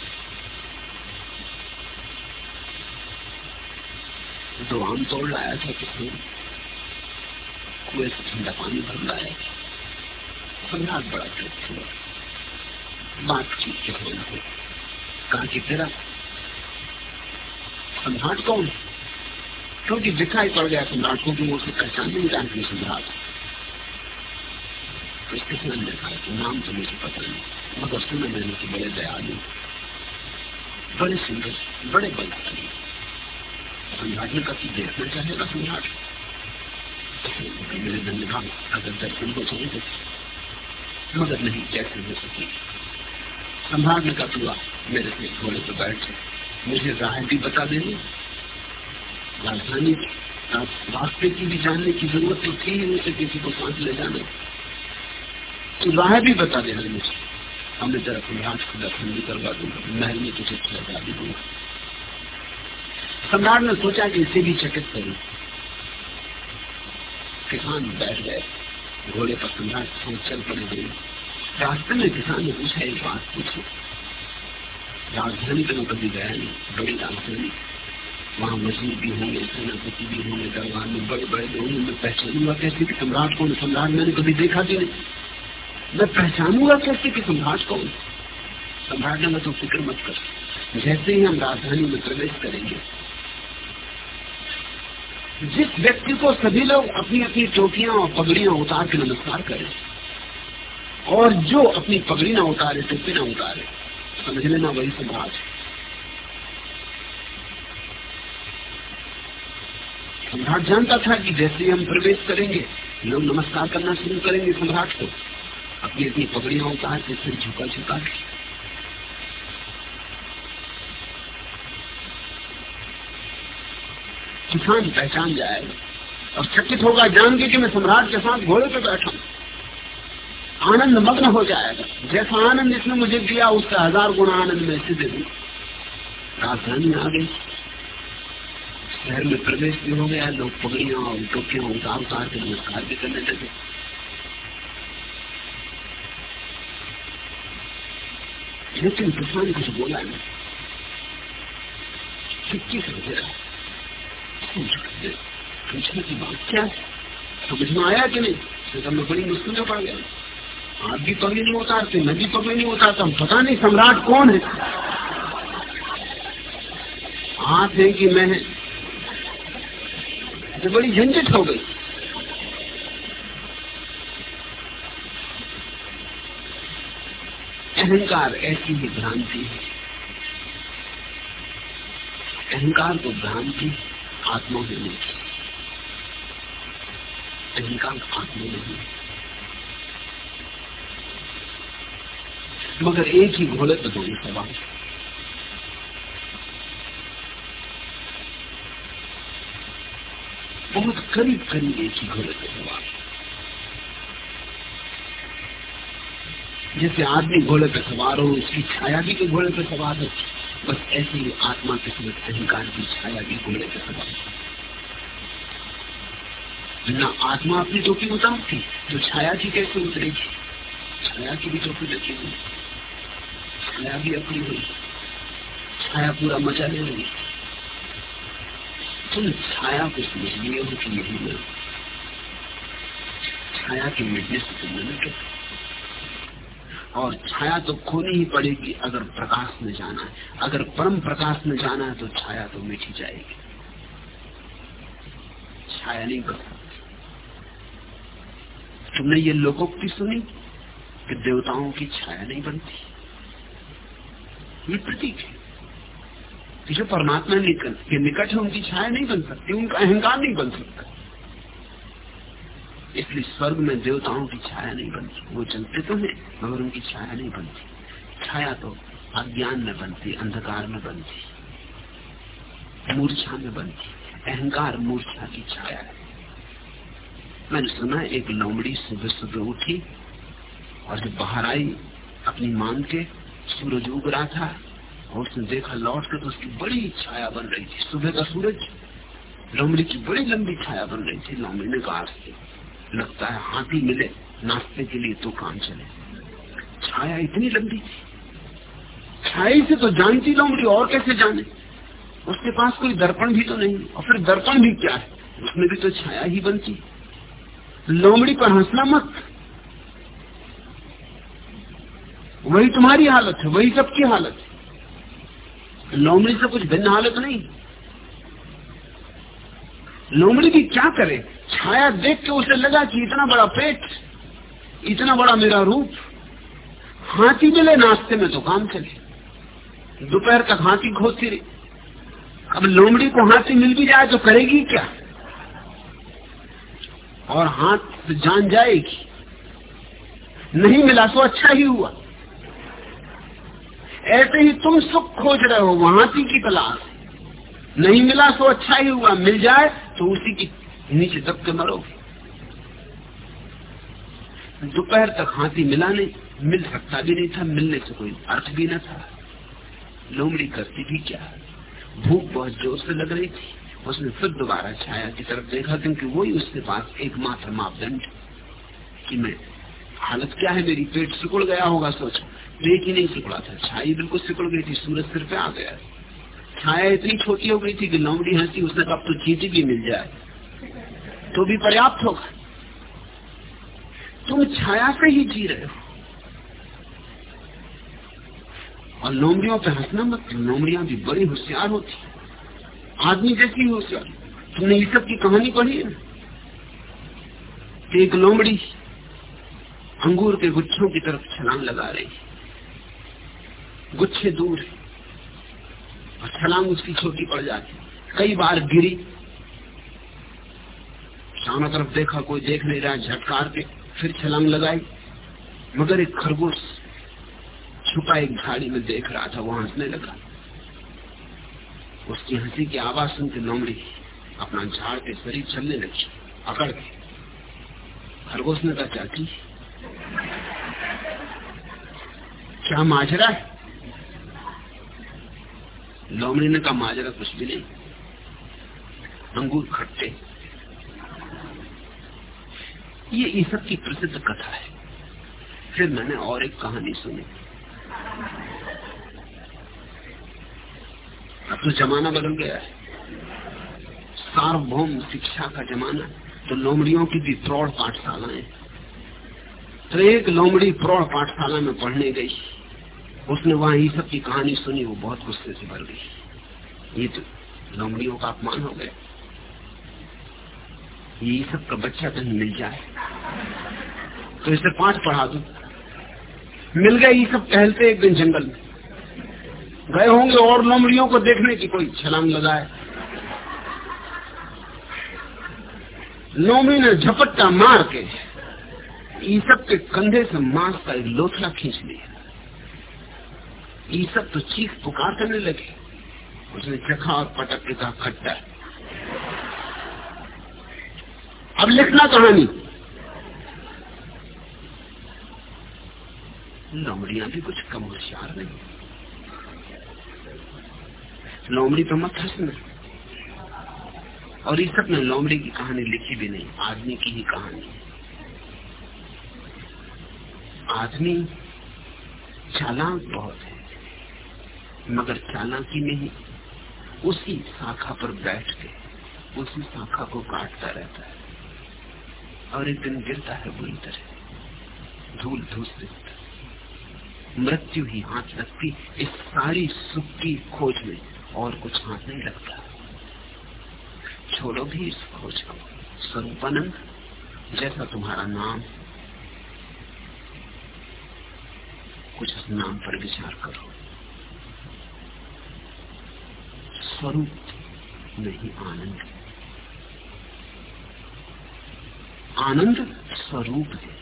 तो आम तोड़ लाया था किसान कुएँ से ठंडा पानी भर लाया था सम्राट बड़ा तृप्त हुआ बातचीत किसान को कहा कि तेरा सम्राट कौन क्योंकि दिखाई पड़ गया सम्राट को कि वो उसे पहचान नहीं जानती सम्राट। तो कि नाम तो मुझे पता नहीं, मगर सुना मैंने कि बड़े दयालु, बड़े सुंदर, बड़े बलशाली सम्राट ने कभी देखना चाहेगा सम्राट मेरे धन्यवाद अगर दर्शन को चाहिए मगर नहीं कैसे हो सकी सम्राट ने कहा तुआ मेरे से घोड़े पर बैठ मुझे राह भी बता देनी राजधानी रास्ते की भी जानने की ज़रूरत तो थी ही मुझे किसी को सांस ले जाना तो राह भी बता देना मुझे हमने तेरा सम्राट को दर्शन भी करवा दूँगा महल में तुझे ठहरा भी दूँगा सम्राट ने सोचा कि इसे भी चकित करूँ। किसान बैठ गए। घोड़े पर सम्राट सोच चल पड़े गई रास्ते में किसान ने पूछा, एक बात पूछी। राजधानी तो मैं कभी गया नहीं बड़ी राजधानी वहाँ मजदूर भी होंगे, सेनापति भी होंगे, दरबार में बड़े बड़े लोग मैं पहचानूँगा कैसे कि सम्राट कौन सम्राट मैंने कभी देखा भी नहीं। मैं पहचानूँगा कैसे कि सम्राट कौन सम्राट ने मैं तो फ़िक्र मत कर। जैसे ही हम राजधानी में प्रवेश करेंगे जिस व्यक्ति को सभी लोग अपनी अपनी टोपियाँ और पगड़ियाँ उतार के नमस्कार करें, और जो अपनी पगड़ी ना उतारे, टोपी ना उतारे, समझ लेना वही सम्राट है। सम्राट जानता था कि जैसे हम प्रवेश करेंगे, लोग नमस्कार करना शुरू करेंगे सम्राट को। अपनी अपनी पगड़ियाँ उतार के सिर झुका झुका के। किसान पहचान जाएगा और चकित होगा जान के कि मैं सम्राट के साथ घोड़े पे बैठा हूँ। आनंद मग्न हो जाएगा। जैसा आनंद इसने मुझे दिया, उसका हज़ार गुना आनंद में इसे दे। राजधानी आ गई। शहर में प्रवेश भी हो गया, लोग पगड़िया और टोपियाँ उतार उतार के नमस्कार भी करने लगे। लेकिन किसान कुछ बोला नहीं। सिक्की समझ रहा। पूछने की बात क्या है समझ में आया कि नहीं तो मैं बड़ी मुश्किल में पड़ गया आप भी पगड़ी नहीं उतारते मैं भी पगड़ी नहीं उतारता हूँ पता नहीं सम्राट कौन है आप है कि मैं तो बड़ी झंझट हो गई अहंकार ऐसी ही भ्रांति है। अहंकार तो भ्रांति आत्मा में नहीं अहंकार आत्मा नहीं मगर एक ही घोड़े पर दोनों सवाल बहुत करीब करीब एक ही घोड़े पर सवाल जैसे आदमी घोड़े पे सवार हो, उसकी छाया भी तो घोड़े पे सवार हो। बस ऐसे ही आत्मा के समय अहंकार की छाया भी घोड़े पे सवार न आत्मा अपनी टोपी उतारती तो छाया की कैसे उतरेगी? छाया की भी टोपी लगी हुई। छाया भी अपनी हुई। छाया पूरा मज़ा ले रही। तुम छाया को समझ लिए हो। कि यही मैं छाया के मिटने से तुम न मिटे। और छाया तो खोनी ही पड़ेगी अगर प्रकाश में जाना है। अगर परम प्रकाश में जाना है तो छाया तो मिट ही जाएगी। छाया नहीं कर तुमने ये लोकोक्ति सुनी कि देवताओं की छाया नहीं बनती? ये प्रतीक है। कि जो परमात्मा के निकट है उनकी छाया नहीं बन सकती, उनका अहंकार नहीं बन सकता। इसलिए स्वर्ग में देवताओं की छाया नहीं बनती। वो चलते तो है, मगर उनकी छाया नहीं बनती। छाया तो अज्ञान में बनती, अंधकार में बनती, मूर्छा में बनती, अहंकार मूर्छा की छाया है। मैंने सुना एक लोमड़ी सुबह सुबह उठी और जब बाहर आई, अपनी मान के सूरज उग रहा था और उसने देखा लौट कर तो उसकी बड़ी छाया बन रही थी। सुबह का सूरज, लोमड़ी की बड़ी लंबी छाया बन रही थी, लोमड़ी ने कहा लगता है हाथी मिले, नाश्ते के लिए तो काम चले। छाया इतनी लंबी, छाई से तो जानती लोमड़ी और कैसे जाने? उसके पास कोई दर्पण भी तो नहीं, और फिर दर्पण भी क्या है? उसमें भी तो छाया ही बनती। लोमड़ी पर हंसना मत। वही तुम्हारी हालत है, वही सबकी हालत है। लोमड़ी से कुछ भिन्न हालत नहीं। लोमड़ी की क्या करे? छाया देख के उसे लगा कि इतना बड़ा पेट, इतना बड़ा मेरा रूप। हाथी मिले नाश्ते में तो काम चले। दोपहर तक हाथी खोजती रही। अब लोमड़ी को हाथी मिल भी जाए तो करेगी क्या? और हाथ जान जाएगी। नहीं मिला तो अच्छा ही हुआ। ऐसे ही तुम सुख खोज रहे हो, वहाँ की तलाश। नहीं मिला तो अच्छा ही हुआ, मिल जाए तो उसी की नीचे दब के मरोगे। दोपहर तक हाथी मिला नहीं, मिल सकता भी नहीं था, मिलने से कोई अर्थ भी न था। लोमड़ी करती भी क्या? भूख बहुत ज़ोर से लग रही थी। उसने फिर दोबारा छाया की तरफ़ देखा, क्योंकि वही उसके पास एकमात्र मापदंड कि मैं, हालत क्या है मेरी? पेट सिकुड़ गया होगा, सोचो। पेट ही नहीं सिकुड़ा था, छाई बिल्कुल सिकुड़ गई थी, सूरज सिर पे आ गया। छाया इतनी छोटी हो गई थी कि लौमड़ी हँसी, उसने कब तो चीटी भी मिल जाए। तो भी पर्याप्त होगा। तुम छाया से ही जी रहे हो। और लोमड़ियों पे हंसना मत लोमड़ियाँ भी बड़ी होशियार होती। आदमी जैसी होशियार। तुमने ये सब की कहानी पढ़ी है एक लोमड़ी अंगूर के गुच्छों की तरफ़ छलांग लगा रही। गुच्छे दूर है। और छलांग उसकी छोटी पड़ जाती। कई बार गिरी। चारों तरफ़ देखा, कोई देख नहीं रहा, झटकार के फिर छलांग लगाई। मगर एक खरगोश छुपा एक झाड़ी में देख रहा था वो हंसने लगा। उसकी हँसी की आवाज़ सुन के लोमड़ी अपना झाड़ के शरीर चलने लगी, अकड़ के। खरगोश ने कहा, चाची, क्या माजरा है? लोमड़ी ने कहा, माजरा कुछ भी नहीं। अंगूर खट्टे। ये ईसब की प्रसिद्ध कथा है। फिर मैंने और एक कहानी सुनी। अब तो जमाना बदल गया है। सार्वभौम शिक्षा का जमाना तो लोमड़ियों की भी प्रौढ़ पाठशालाएँ। तो एक लोमड़ी प्रौढ़ पाठशाला में पढ़ने गई। उसने वहाँ ये सब की कहानी सुनी, वो बहुत गुस्से से भर गई। ये तो लोमड़ियों का अपमान हो गया। ये सब का बच्चा कहीं मिल जाए। तो इसे पाँच पढ़ा दू। मिल गए ये सब टहलते एक दिन जंगल में। गए होंगे और लोमड़ियों को देखने की कोई छलांग लगाए। लोमड़ी ने झपट्टा मार के ईसब के कंधे से मांस का एक लोथड़ा खींच लिया। ईसब तो चीख पुकार करने लगे। उसने चखा और पटक के कहा, खट्टा अब लिखना कहानी। लोमड़िया भी कुछ कम होशियार नहीं। लोमड़ी तो मत हंसना। और ईसब ने लोमड़ी की कहानी लिखी भी नहीं, आदमी की ही कहानी। आदमी चालाक बहुत मगर चालाकी में ही उसी शाखा पर बैठ के, उसी शाखा को काटता रहता है। और एक दिन गिरता है बुरी तरह। धूल धूस दिखता मृत्यु ही हाथ लगती इस सारी सुख की खोज में और कुछ हाथ नहीं लगता छोड़ो भी इस खोज को, स्वरूपानंद, जैसा तुम्हारा नाम। कुछ उस नाम पर विचार करो। स्वरूप नहीं आनंद। आनंद स्वरूप है।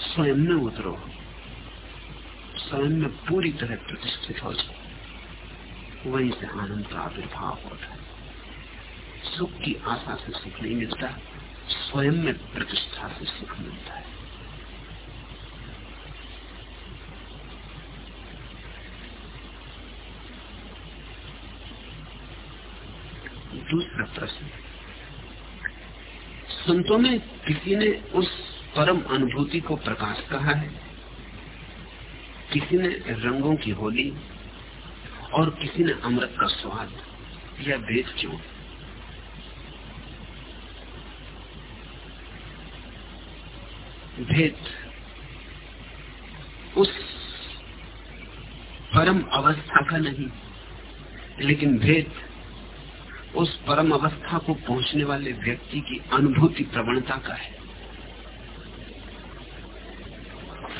स्वयं में उतरो। स्वयं में पूरी तरह प्रतिष्ठित हो जाओ। वहीं से आनंद का आविर्भाव होता है। सुख की आशा से सुख नहीं मिलता, स्वयं में प्रतिष्ठा से सुख मिलता है। दूसरा प्रश्न। संतों में किसी ने उस परम अनुभूति को प्रकाश कहा है? किसी ने रंगों की होली और किसी ने अमृत का स्वाद या भेद क्यों? भेद उस परम अवस्था का नहीं, लेकिन भेद उस परम अवस्था को पहुँचने वाले व्यक्ति की अनुभूति प्रवणता का है।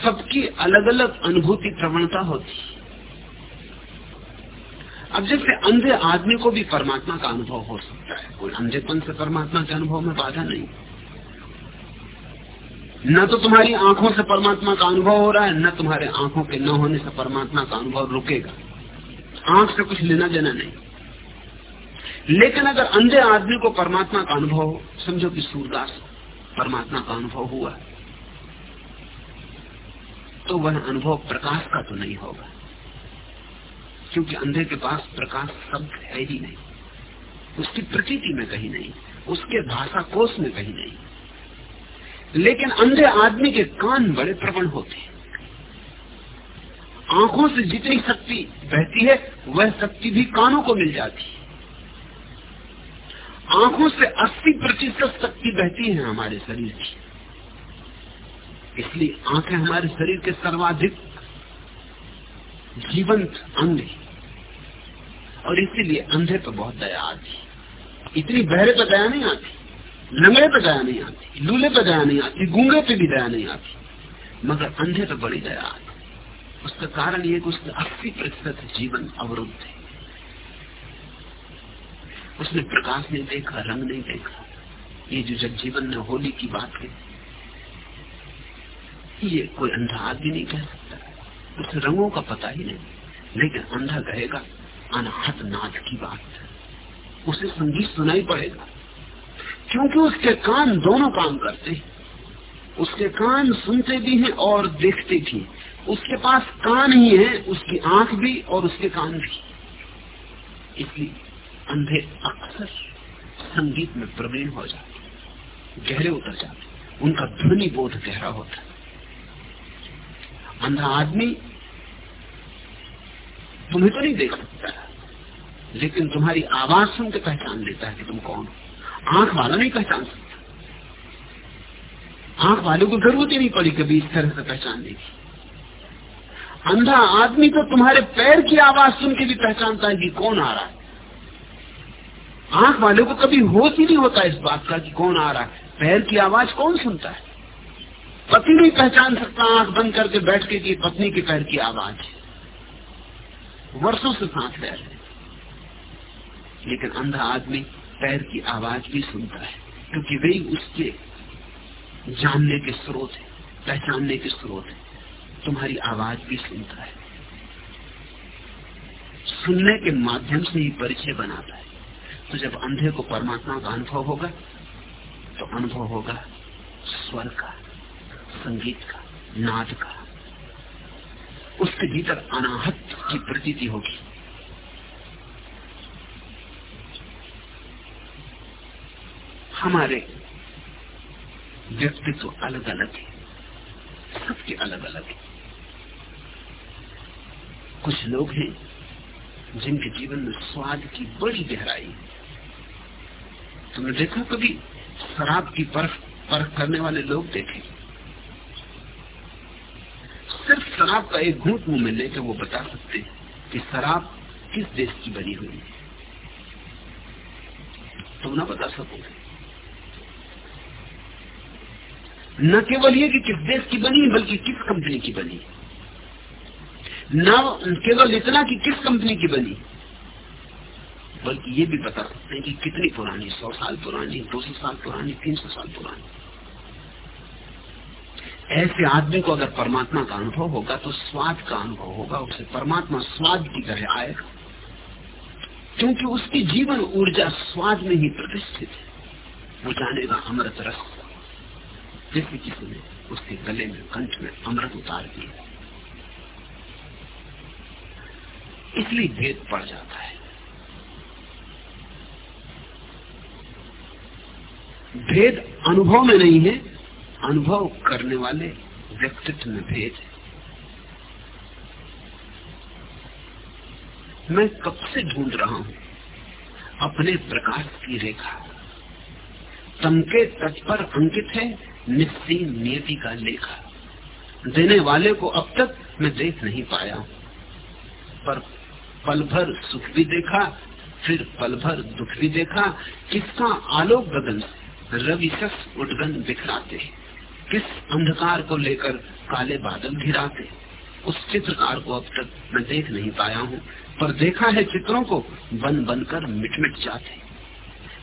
सबकी अलग अलग अनुभूति प्रवणता होती अब जैसे अंधे आदमी को भी परमात्मा का अनुभव हो सकता है। कोई अंधेपन से परमात्मा के अनुभव में बाधा नहीं। न तो तुम्हारी आँखों से परमात्मा का अनुभव हो रहा है, न तुम्हारे आँखों के न होने से परमात्मा का अनुभव रुकेगा। आँख से कुछ लेना देना नहीं। लेकिन अगर अंधे आदमी को परमात्मा का अनुभव हो, समझो कि सूरदास परमात्मा का अनुभव हुआ। तो वह अनुभव प्रकाश का तो नहीं होगा, क्योंकि अंधे के पास प्रकाश शब्द है ही नहीं। उसकी प्रतीति में कहीं नहीं, उसके भाषा कोष में कहीं नहीं। लेकिन अंधे आदमी के कान बड़े प्रबल होते हैं। आँखों से जितनी शक्ति बहती है, वह शक्ति भी कानों को मिल जाती है। आँखों से 80 प्रतिशत शक्ति बहती है हमारे शरीर की। इसलिए आँखें हमारे शरीर के सर्वाधिक जीवंत अंग और इसीलिए अंधे पर बहुत दया आती इतनी बहरे पर दया नहीं आती, लंगड़े पर दया नहीं आती, लूले पर दया नहीं आती, गूँगे पे भी दया नहीं आती। मगर अंधे पर बड़ी दया आती उसका कारण ये कि उसका अस्सी प्रतिशत जीवन अवरुद्ध है। उसने प्रकाश नहीं देखा, रंग नहीं देखा। ये जो जगजीवन ने होली की बात है, ये कोई अंधा आदमी नहीं कह सकता। उसे रंगों का पता ही नहीं, लेकिन अंधा कहेगा, अनाहत नाथ की बात उसे संगीत सुनाई पड़ेगा। क्योंकि उसके कान दोनों काम करते हैं। उसके कान सुनते भी हैं और देखते भी उसके पास कान ही है, उसकी आँख भी और उसके कान भी। इसलिए अंधे अक्सर संगीत में प्रवीण हो जाते गहरे उतर जाते उनका ध्वनि बोध गहरा होता है। अंधा आदमी तुम्हें तो नहीं देख सकता, लेकिन तुम्हारी आवाज़ सुन के पहचान लेता है कि तुम कौन हो। आँख वाला नहीं पहचान सकता। आँख वालों को ज़रूरत ही नहीं पड़ी कभी इस तरह से पहचानने की। अंधा आदमी तो तुम्हारे पैर की आवाज़ सुन के भी पहचानता है कि कौन आ रहा है। आँख वाले को कभी होश ही नहीं होता इस बात का कि कौन आ रहा है। पैर की आवाज़ कौन सुनता है? पति नहीं पहचान सकता आँख बंद करके बैठ के कि पत्नी के पैर की आवाज़। वर्षों से सांस ले रहे लेकिन अंधा आदमी पैर की आवाज़ भी सुनता है, क्योंकि वही उसके जानने के स्रोत है, पहचानने के स्रोत है। तुम्हारी आवाज़ भी सुनता है। सुनने के माध्यम से ही परिचय बनाता है। तो जब अंधे को परमात्मा का अनुभव होगा तो अनुभव होगा स्वर का, संगीत का, नाद का। उसके भीतर अनाहत की प्रतीति होगी। हमारे व्यक्तित्व अलग अलग है। सबके अलग अलग है। कुछ लोग हैं जिनके जीवन में स्वाद की बड़ी गहराई है। तुमने देखा कभी? शराब की परख परख करने वाले लोग देखे। सिर्फ़ शराब का एक घूट मुँह में लेकर वो बता सकते कि शराब किस देश की बनी हुई है। तुम ना बता सकोगे न केवल ये कि किस देश की बनी, बल्कि किस कंपनी की बनी। न केवल इतना कि किस कंपनी की बनी। बल्कि ये भी बता सकते हैं कि कितनी पुरानी, सौ साल पुरानी, दो सौ साल पुरानी, तीन सौ साल पुरानी। ऐसे आदमी को अगर परमात्मा का अनुभव होगा तो स्वाद का अनुभव होगा, उसे परमात्मा स्वाद की तरह आएगा क्योंकि उसकी जीवन ऊर्जा स्वाद में ही प्रतिष्ठित है। वो जानेगा अमृत रस। जैसे किसी ने उसके गले में, कंठ में अमृत उतार दिया। इसलिए भेद पड़ जाता है। भेद अनुभव में नहीं है, अनुभव करने वाले व्यक्तित्व में भेद है। मैं कब से ढूंढ रहा हूँ? अपने प्रकाश की रेखा। तम के तट पर अंकित है निश्चीन नियति का लेखा। देने वाले को अब तक मैं देख नहीं पाया हूँ। पर पल भर सुख भी देखा, फिर पल भर दुख भी देखा, किसका आलोक गगन से रवि सस उठगन बिखराते, किस अंधकार को लेकर काले बादल घिराते। उस चित्रकार को अब तक मैं देख नहीं पाया हूँ, पर देखा है चित्रों को बन बनकर मिट मिट जाते।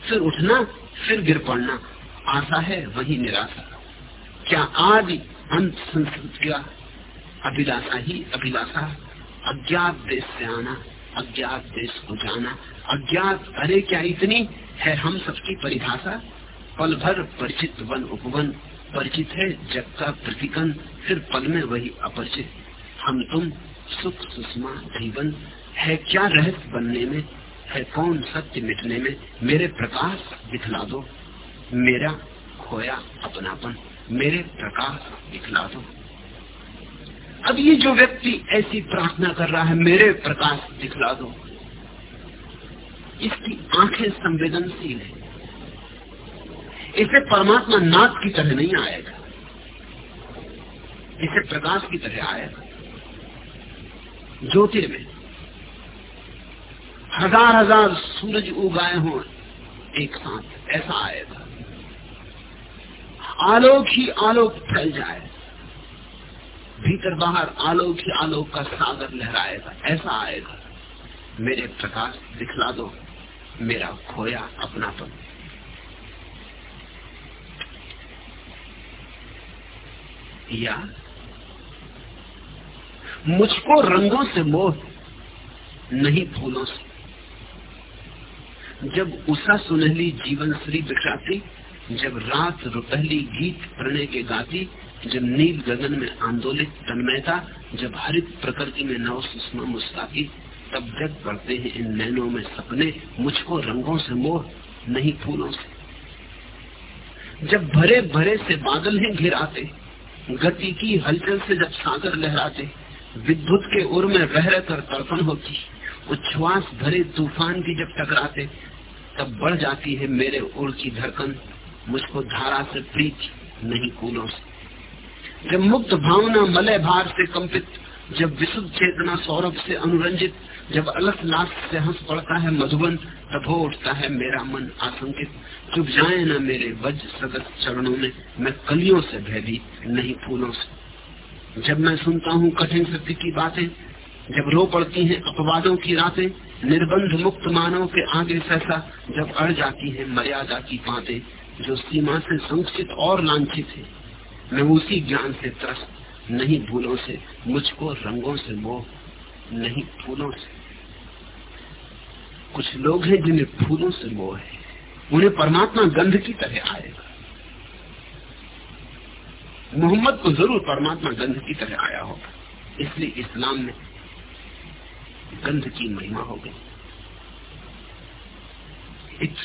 फिर उठना, फिर गिर पड़ना, आशा है वही निराशा। क्या आदि अंत संस्कृत अभिलाषा ही अभिलाषा। अज्ञात देश से आना, अज्ञात देश को जाना। अज्ञात, अरे क्या इतनी है हम सबकी परिभाषा? पल भर परिचित वन उपवन, परिचित है जग का प्रतिकन फिर पल में वही अपरिचित। हम तुम सुख सुषमा जीवन, है क्या रहस्य बनने में, है कौन सत्य मिटने में, मेरे प्रकाश दिखला दो। मेरा खोया अपनापन, मेरे प्रकाश दिखला दो। अब ये जो व्यक्ति ऐसी प्रार्थना कर रहा है, मेरे प्रकाश दिखला दो। इसकी आँखें संवेदनशील है। इसे परमात्मा नाथ की तरह नहीं आएगा। इसे प्रकाश की तरह आएगा। ज्योतिर्मय हज़ार हज़ार सूरज उगाए हो एक साथ, ऐसा आएगा। आलोक ही आलोक फैल जाए। भीतर बाहर आलोक ही आलोक का सागर लहराएगा, ऐसा आएगा। मेरे प्रकाश दिखला दो, मेरा खोया अपना अपनापन। या मुझको रंगों से मोह नहीं फूलों से। जब उषा सुनहली जीवन श्री बिखराती, जब रात रुपहली गीत प्रणय के गाती, जब नील गगन में आंदोलित तन्मयता, जब हरित प्रकृति में नव सुषमा मुस्काती, तब जग पड़ते हैं इन नैनों में सपने, मुझको रंगों से मोह नहीं फूलों से। जब भरे भरे से बादल हैं घिर आते गति की हलचल से जब सागर लहराते, विद्युत के उर में रह रहकर तड़पन होती, उच्छ्वास भरे तूफ़ान की जब टकराते, तब बढ़ जाती है मेरे उड़ की धड़कन, मुझको धारा से प्रीत नहीं कूलों से। जब मुक्त भावना मलय भार से कंपित जब विशुद्ध चेतना सौरभ से अनुरंजित, जब अलग लाश से हंस पड़ता है मधुबन, तब हो उठता है मेरा मन आशंकित चुप जाए ना मेरे वज्र सदस चरणों में, मैं कलियों से भयभीत, नहीं फूलों से। जब मैं सुनता हूँ कठिन सत्य की बातें, जब रो पड़ती हैं अपवादों की रातें, निर्बंध मुक्त मानव के आगे सहसा, जब अड़ जाती है मर्यादा की बातें, जो सीमा से संक्षित और लांछित है, मैं उसी ज्ञान से त्रस्त। नहीं भूलों से, मुझको रंगों से मोह नहीं, फूलों से। कुछ लोग हैं जिन्हें फूलों से मोह है। उन्हें परमात्मा गंध की तरह आएगा। मोहम्मद को ज़रूर परमात्मा गंध की तरह आया होगा। इसलिए इस्लाम में गंध की महिमा हो गई। इच्छ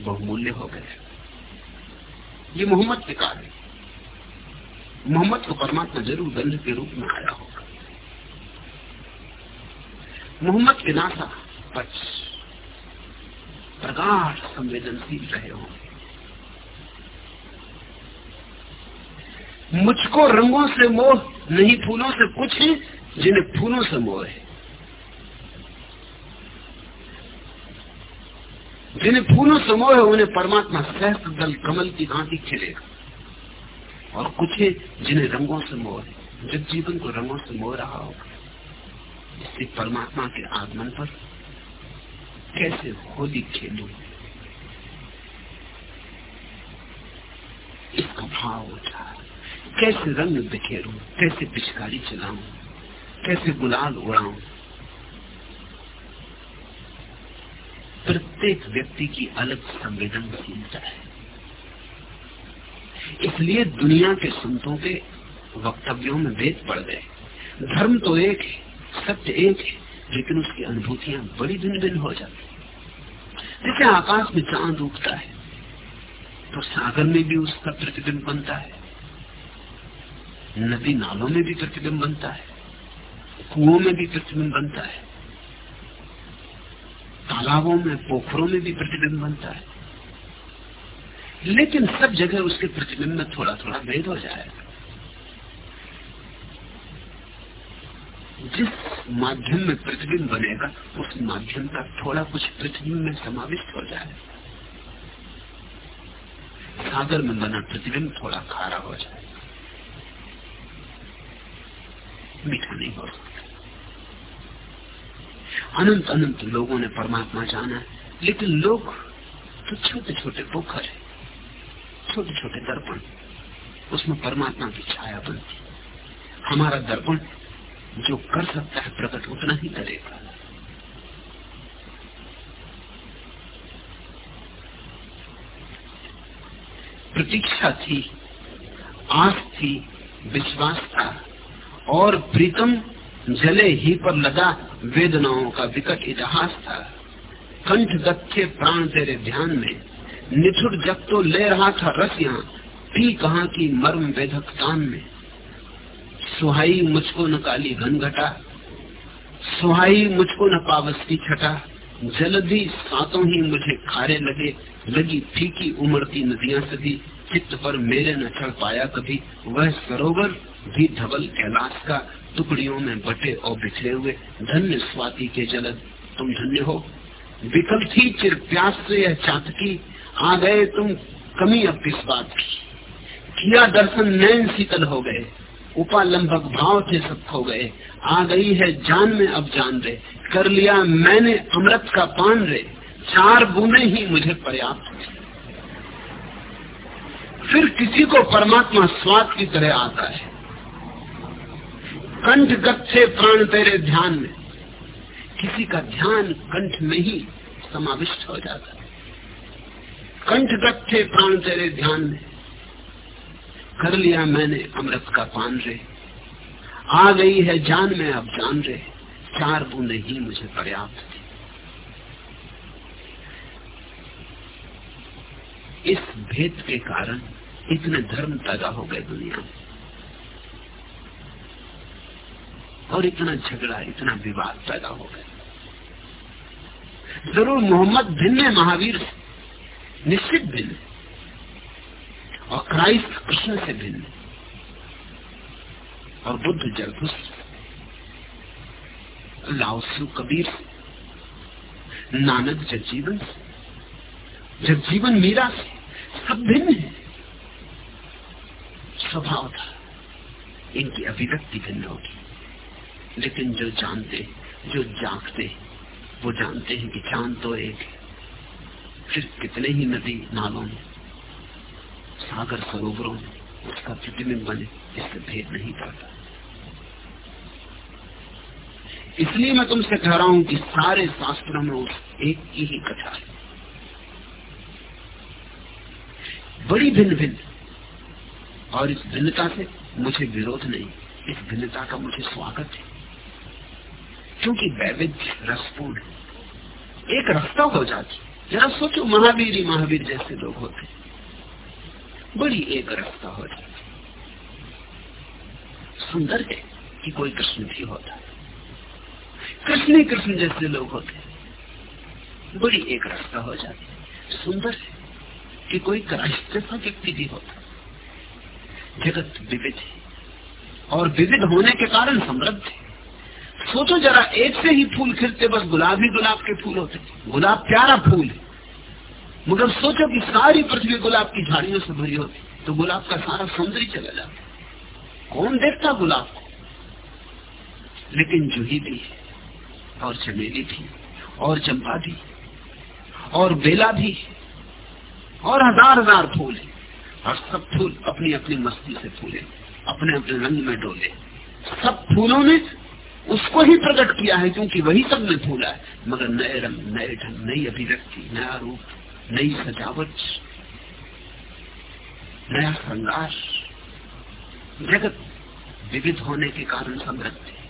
बहुमूल्य हो गए ये मोहम्मद के कार्य मोहम्मद को परमात्मा ज़रूर गंध के रूप में आया होगा। मोहम्मद के नासा पक्ष प्रगाढ़ संवेदनशील रहे होंगे। मुझको रंगों से मोह, नहीं फूलों से कुछ है, जिन्हें फूलों से मोह है। जिन्हें फूलों से मोह है, उन्हें परमात्मा सहस्त्र दल कमल की भांति खिलेगा। और कुछ है जिन्हें रंगों से मोह है जब जीवन को रंगों से मोह रहा होगा इसलिए परमात्मा के आगमन पर कैसे होली खेलू इसका भाव उठा कैसे रंग बिखेरू कैसे पिचकारी चलाऊ कैसे गुलाल उड़ाऊ प्रत्येक व्यक्ति की अलग संवेदनशीलता है इसलिए दुनिया के संतों के वक्तव्यों में भेद पड़ गए। धर्म तो एक है, सत्य एक है, लेकिन उसकी अनुभूतियाँ बड़ी भिन्न भिन्न हो जाती जैसे आकाश में चाँद उगता है तो सागर में भी उसका प्रतिबिंब बनता है, नदी नालों में भी प्रतिबिंब बनता है, कुओं में भी प्रतिबिंब बनता है, तालाबों में, पोखरों में भी प्रतिबिंब बनता है। लेकिन सब जगह उसके प्रतिबिंब में थोड़ा थोड़ा भेद हो जाएगा जिस माध्यम में प्रतिबिंब बनेगा, उस माध्यम का थोड़ा कुछ प्रतिबिंब में समाविष्ट हो जाए। सागर में बना प्रतिबिंब थोड़ा खारा हो जाए। मीठा नहीं हो सकता। अनंत अनंत लोगों ने परमात्मा जाना लेकिन लोग तो छोटे छोटे पोखर है। छोटे छोटे दर्पण। उसमें परमात्मा की छाया बनती। हमारा दर्पण जो कर सकता है, प्रकट उतना ही करेगा। प्रतीक्षा थी, आस थी, विश्वास था, और प्रीतम जले ही पर लगा वेदनाओं का विकट इतिहास था। कंठ दक्षे प्राण तेरे ध्यान में निठुर जब तो ले रहा था रस यहाँ। पी कहा की मर्म वेधक तान में? सुहाई मुझको न काली घन घटा। सुहाई मुझको न पावस की छटा। जल्दी सातों ही मुझे खारे लगे। लगी फीकी उमड़ती नदियाँ सदी। चित्त पर मेरे न चढ़ पाया कभी। वह सरोवर भी धवल कैलाश का। टुकड़ियों में बटे और बिछड़े हुए। धन्य स्वाति के जलद। तुम धन्य हो। विकल थी चिर प्यास से यह चातकी आ गए तुम, कमी अब किस बात की। किया दर्शन नैन शीतल हो गए, उपालंबक भाव थे सब खो गए। आ गई है जान में, अब जान रे। कर लिया मैंने अमृत का पान रे। चार बूंदे ही मुझे पर्याप्त फिर किसी को परमात्मा स्वाद की तरह आता है। कंठ गच्छे प्राण तेरे ध्यान में। किसी का ध्यान कंठ में ही समाविष्ट हो जाता है। कंठ गच्छे प्राण तेरे ध्यान में। कर लिया मैंने अमृत का पान रे। आ गई है जान में, अब जान रे। चार बूंदे ही मुझे पर्याप्त थी। इस भेद के कारण इतने धर्म पैदा हो गए दुनिया में। और इतना झगड़ा, इतना विवाद पैदा हो गया। ज़रूर मोहम्मद भिन्न महावीर से निश्चित भिन्न। और क्राइस्ट कृष्ण से भिन्न। और बुद्ध जरथुस लाओसु कबीर से नानक जगजीवन से जगजीवन मीरा से सब भिन्न है। स्वभाव था। इनकी अभिव्यक्ति भिन्न होगी। लेकिन जो जानते, जो जागते, वो जानते हैं कि चाँद तो एक है। फिर कितने ही नदी नालों में, सागर सरोवरों में, उसका प्रतिबिंब बने, इससे भेद नहीं पड़ता। इसलिए मैं तुमसे कह रहा हूँ कि सारे शास्त्रों में उस एक की ही कथा है। बड़ी भिन्न भिन्न और इस भिन्नता से मुझे विरोध नहीं, इस भिन्नता का मुझे स्वागत है। क्योंकि वैविध्य रसपूर्ण एक रास्ता हो जाती जरा सोचो, महावीर ही महावीर जैसे लोग होते बड़ी एक रास्ता हो। जाती सुंदर है कि कोई कृष्ण भी होता कृष्ण ही कृष्ण जैसे लोग होते बड़ी एक रास्ता हो जाती सुंदर है कि कोई क्राइस्ट जैसा व्यक्ति भी होता जगत विविध है और विविध होने के कारण समृद्ध है। सोचो जरा, एक से ही फूल खिलते, बस गुलाब ही गुलाब के फूल होते। गुलाब प्यारा फूल है। मगर सोचो कि सारी पृथ्वी गुलाब की झाड़ियों से भरी होती। तो गुलाब का सारा सौंदर्य चला जाता। कौन देखता गुलाब को? लेकिन जूही भी और चमेली भी और चंपा भी और बेला भी और हज़ार हज़ार फूल है। और सब फूल अपनी अपनी मस्ती से फूले अपने अपने रंग में डोले। सब फूलों ने उसको ही प्रकट किया है क्योंकि वही सब में फूला है। मगर नए रंग, नए ढंग, नई अभिव्यक्ति, नया रूप, नई सजावट, नया श्रृंगार, जगत विविध होने के कारण समृद्ध है।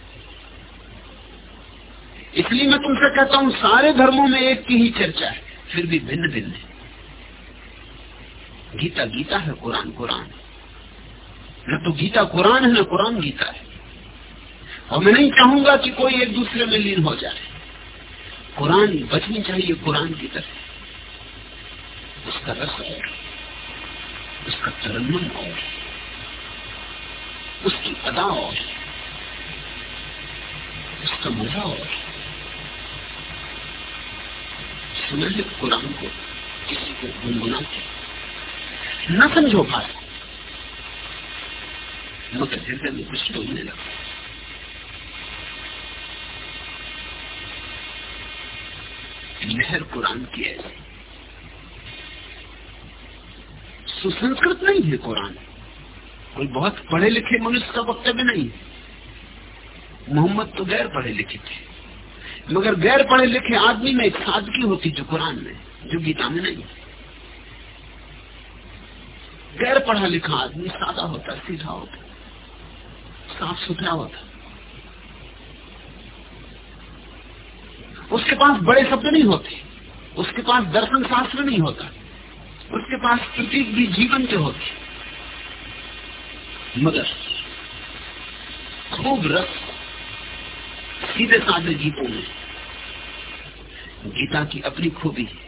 इसलिए मैं तुमसे कहता हूँ, सारे धर्मों में एक की ही चर्चा है, फिर भी भिन्न भिन्न है। गीता गीता है, कुरान कुरान। न तो गीता कुरान है, न कुरान गीता है। और मैं नहीं चाहूँगा कि कोई एक दूसरे में लीन हो जाए। कुरान, बचनी चाहिए कुरान की तरह उसका रस और उसका तरन्नम और उसकी अदा और उसका मज़ा और है कुरान को किसी को गुनगुनाते न समझो भाषा मगर हृदय में कुछ बोलने लगा लहर कुरान की ऐसी सुसंस्कृत नहीं है कुरान। कोई बहुत पढ़े लिखे मनुष्य का वक्तव्य नहीं है। मोहम्मद तो गैर पढ़े लिखे थे। मगर गैर पढ़े लिखे आदमी में एक सादगी होती जो कुरान में, जो गीता में नहीं। गैर पढ़ा लिखा आदमी सादा होता, सीधा होता। साफ़ सुथरा होता। उसके पास बड़े शब्द नहीं होते, उसके पास दर्शन शास्त्र नहीं होता, उसके पास प्रतीक भी जीवन के होते। मगर खूब रस सीधे साधे गीतों में गीता की अपनी खूबी है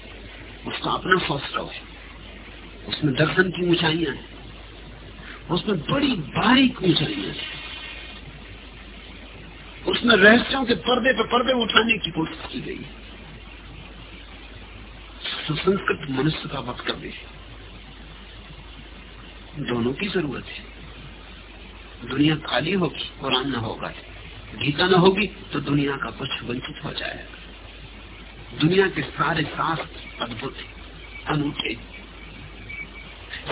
उसका अपना सौष्ठव है। उसमें दर्शन की ऊंचाइयाँ हैं। उसमें बड़ी बारीक ऊंचाइयाँ हैं। उसमें रहस्यों के पर्दे पर पर्दे उठाने की कोशिश की गई। सुसंस्कृत मनुष्य का वक्तव्य है दोनों की ज़रूरत है। दुनिया खाली होगी, कुरान न होगा। गीता न होगी तो दुनिया का कुछ वंचित हो जाएगा। दुनिया के सारे शास्त्र अद्भुत अनूठे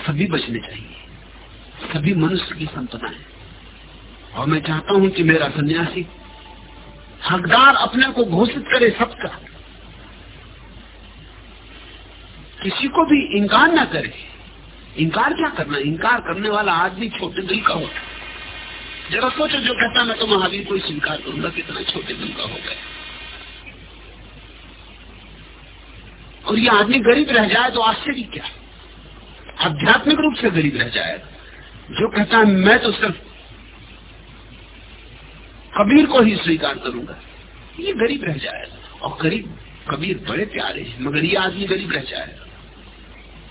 सभी बचने चाहिए। सभी मनुष्य की संपदा है। और मैं चाहता हूँ कि मेरा सन्यासी हकदार अपने को घोषित करे सबका। किसी को भी इंकार ना करे। इंकार क्या करना? इंकार करने वाला आदमी छोटे दिल का होता जरा सोचो जो कहता मैं तो महावीर को स्वीकार करूँगा, कितना छोटे दिल का हो गया। और ये आदमी गरीब रह जाए तो आश्चर्य क्या? आध्यात्मिक रूप से गरीब रह जाएगा जो कहता है, मैं तो सिर्फ़ कबीर को ही स्वीकार करूँगा। ये गरीब रह जाएगा। और गरीब, कबीर बड़े प्यारे हैं, मगर ये आदमी गरीब रह जाएगा।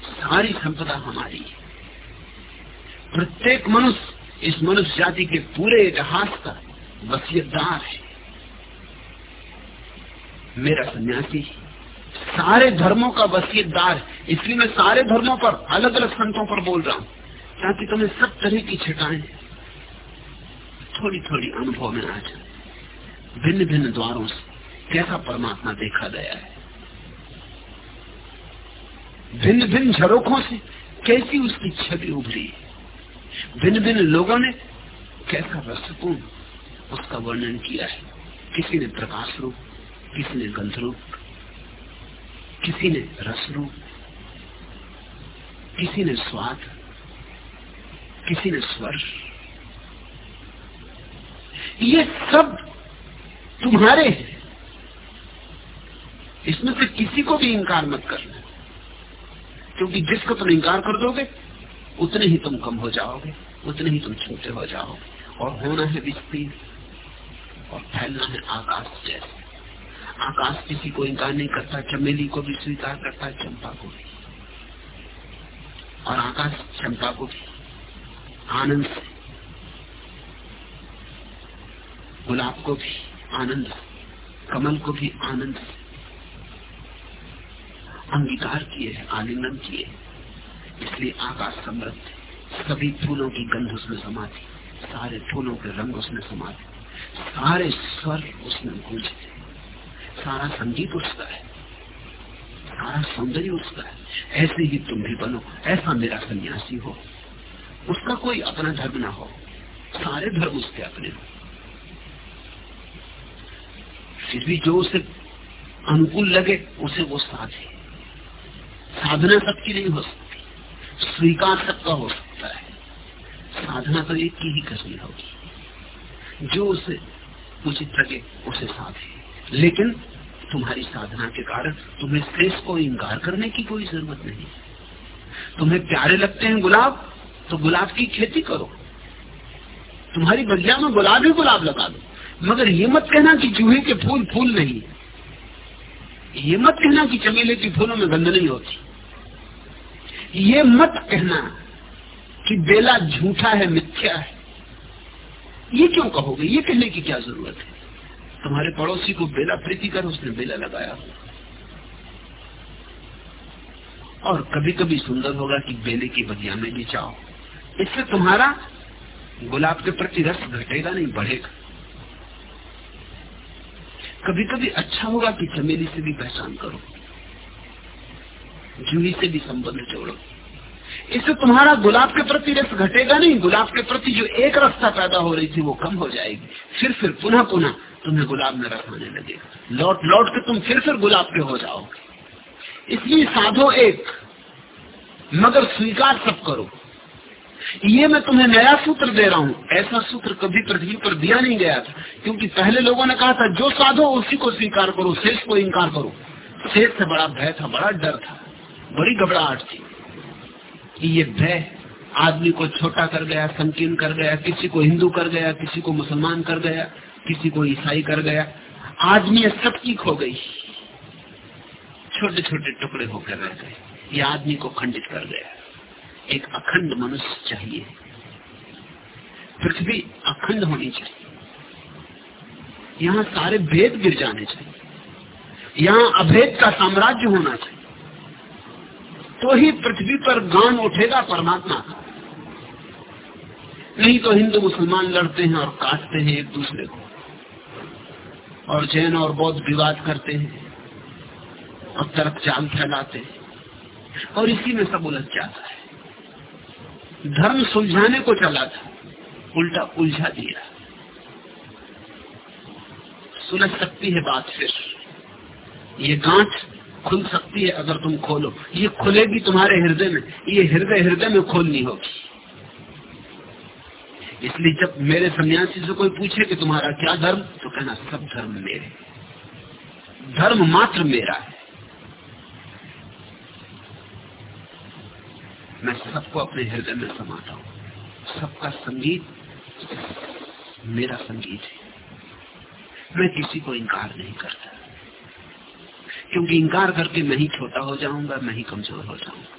सारी संपदा हमारी है। प्रत्येक मनुष्य, इस मनुष्य जाति के पूरे इतिहास का वसीयतदार है। मेरा सन्यासी सारे धर्मों का वसीयतदार इसलिए मैं सारे धर्मों पर अलग अलग संतों पर बोल रहा हूँ, ताकि तुम्हें सब तरह की छिटाएँ थोड़ी थोड़ी अनुभव में आ जाए भिन्न भिन्न द्वारों से कैसा परमात्मा देखा गया है? भिन्न भिन्न झरोखों से कैसी उसकी छवि उभरी है? भिन्न भिन्न लोगों ने कैसा रसपूर्ण उसका वर्णन किया है? किसी ने प्रकाश रूप, किसी ने गंध रूप, किसी ने रस रूप, किसी ने स्वाद, किसी ने स्वर। ये सब तुम्हारे हैं। इसमें से किसी को भी इंकार मत करना। क्योंकि जिसको तुम इंकार कर दोगे, उतने ही तुम कम हो जाओगे, उतने ही तुम छोटे हो जाओगे। और होना है विस्तीर्ण, और फैलना है आकाश जैसे। आकाश किसी को इंकार नहीं करता, चमेली को भी स्वीकार करता है चंपा को भी। और आकाश चंपा को भी। आनंद से। गुलाब को भी आनंद, कमल को भी आनंद। अंगीकार किए, आलिंगन किए, इसलिए आकाश समृद्ध, सभी फूलों की गंध उसमें समाती सारे फूलों के रंग उसमें समाते सारे स्वर उसमें गूंजते सारा संगीत उसका है, सारा सौंदर्य उसका है। ऐसे ही तुम भी बनो, ऐसा मेरा सन्यासी हो। उसका कोई अपना धर्म ना हो, सारे धर्म उसके अपने हो। फिर भी जो उसे अनुकूल लगे, उसे वो साधे। साधना सबकी नहीं हो सकती स्वीकार सबका हो सकता है। साधना तो एक की ही करनी होगी। जो उसे उचित लगे, उसे साधे। लेकिन तुम्हारी साधना के कारण तुम्हें शेष को इंकार करने की कोई ज़रूरत नहीं। तुम्हें प्यारे लगते हैं गुलाब तो गुलाब की खेती करो। तुम्हारी बगिया में गुलाब ही गुलाब लगा दो। मगर ये मत कहना कि जूहे के फूल फूल नहीं ये मत कहना कि चमेले के फूलों में गंध नहीं होती। ये मत कहना कि बेला झूठा है, मिथ्या है। ये क्यों कहोगे? ये कहने की क्या ज़रूरत है? तुम्हारे पड़ोसी को बेला प्रीति कर उसने बेला लगाया और कभी कभी सुंदर होगा कि बेले की बगिया में भी चाहो इससे तुम्हारा गुलाब के प्रति रस घटेगा नहीं, बढ़ेगा। कभी कभी अच्छा होगा कि चमेली से भी पहचान करो। जूही से भी संबंध जोड़ो। इससे तुम्हारा गुलाब के प्रति रस घटेगा नहीं, गुलाब के प्रति जो एक रस्ता पैदा हो रही थी वो कम हो जाएगी। फिर फिर पुनः पुनः तुम्हें गुलाब में रस लगेगा। लौट लौट के तुम फिर फिर गुलाब के हो जाओगे। इसलिए साधो एक, मगर स्वीकार सब करो। ये मैं तुम्हें नया सूत्र दे रहा हूँ। ऐसा सूत्र कभी पृथ्वी पर दिया नहीं गया था, क्योंकि पहले लोगों ने कहा था, जो साधो उसी को स्वीकार करो, शेष को इनकार करो। शेष से बड़ा भय था, बड़ा डर था, बड़ी घबराहट थी ये भय आदमी को छोटा कर गया, संकीर्ण कर गया, किसी को हिंदू कर गया, किसी को मुसलमान कर गया, किसी को ईसाई कर गया। आदमी सबकी खो गई। छोटे छोटे टुकड़े होकर रह गए। ये आदमी को खंडित कर गया। एक अखंड मनुष्य चाहिए। पृथ्वी अखंड होनी चाहिए। यहाँ सारे भेद गिर जाने चाहिए। यहाँ अभेद का साम्राज्य होना चाहिए। तो ही पृथ्वी पर गान उठेगा परमात्मा का। नहीं तो हिंदू मुसलमान लड़ते हैं और काटते हैं एक दूसरे को। और जैन और बौद्ध विवाद करते हैं और तरफ़ चाल फैलाते हैं। और इसी में सब उलझ जाता है। धर्म सुलझाने को चला था। उल्टा उलझा दिया। सुलझ सकती है बात फिर। ये गांठ खुल सकती है अगर तुम खोलो। ये खुलेगी तुम्हारे हृदय में। ये हृदय हृदय में खोलनी होगी। इसलिए जब मेरे सन्यासी से कोई पूछे कि तुम्हारा क्या धर्म तो कहना, सब धर्म मेरे। धर्म मात्र मेरा है। मैं सबको अपने हृदय में समाता हूँ। सबका संगीत मेरा संगीत है। मैं किसी को इनकार नहीं करता। क्योंकि इनकार करके मैं ही छोटा हो जाऊँगा, मैं ही कमज़ोर हो जाऊँगा।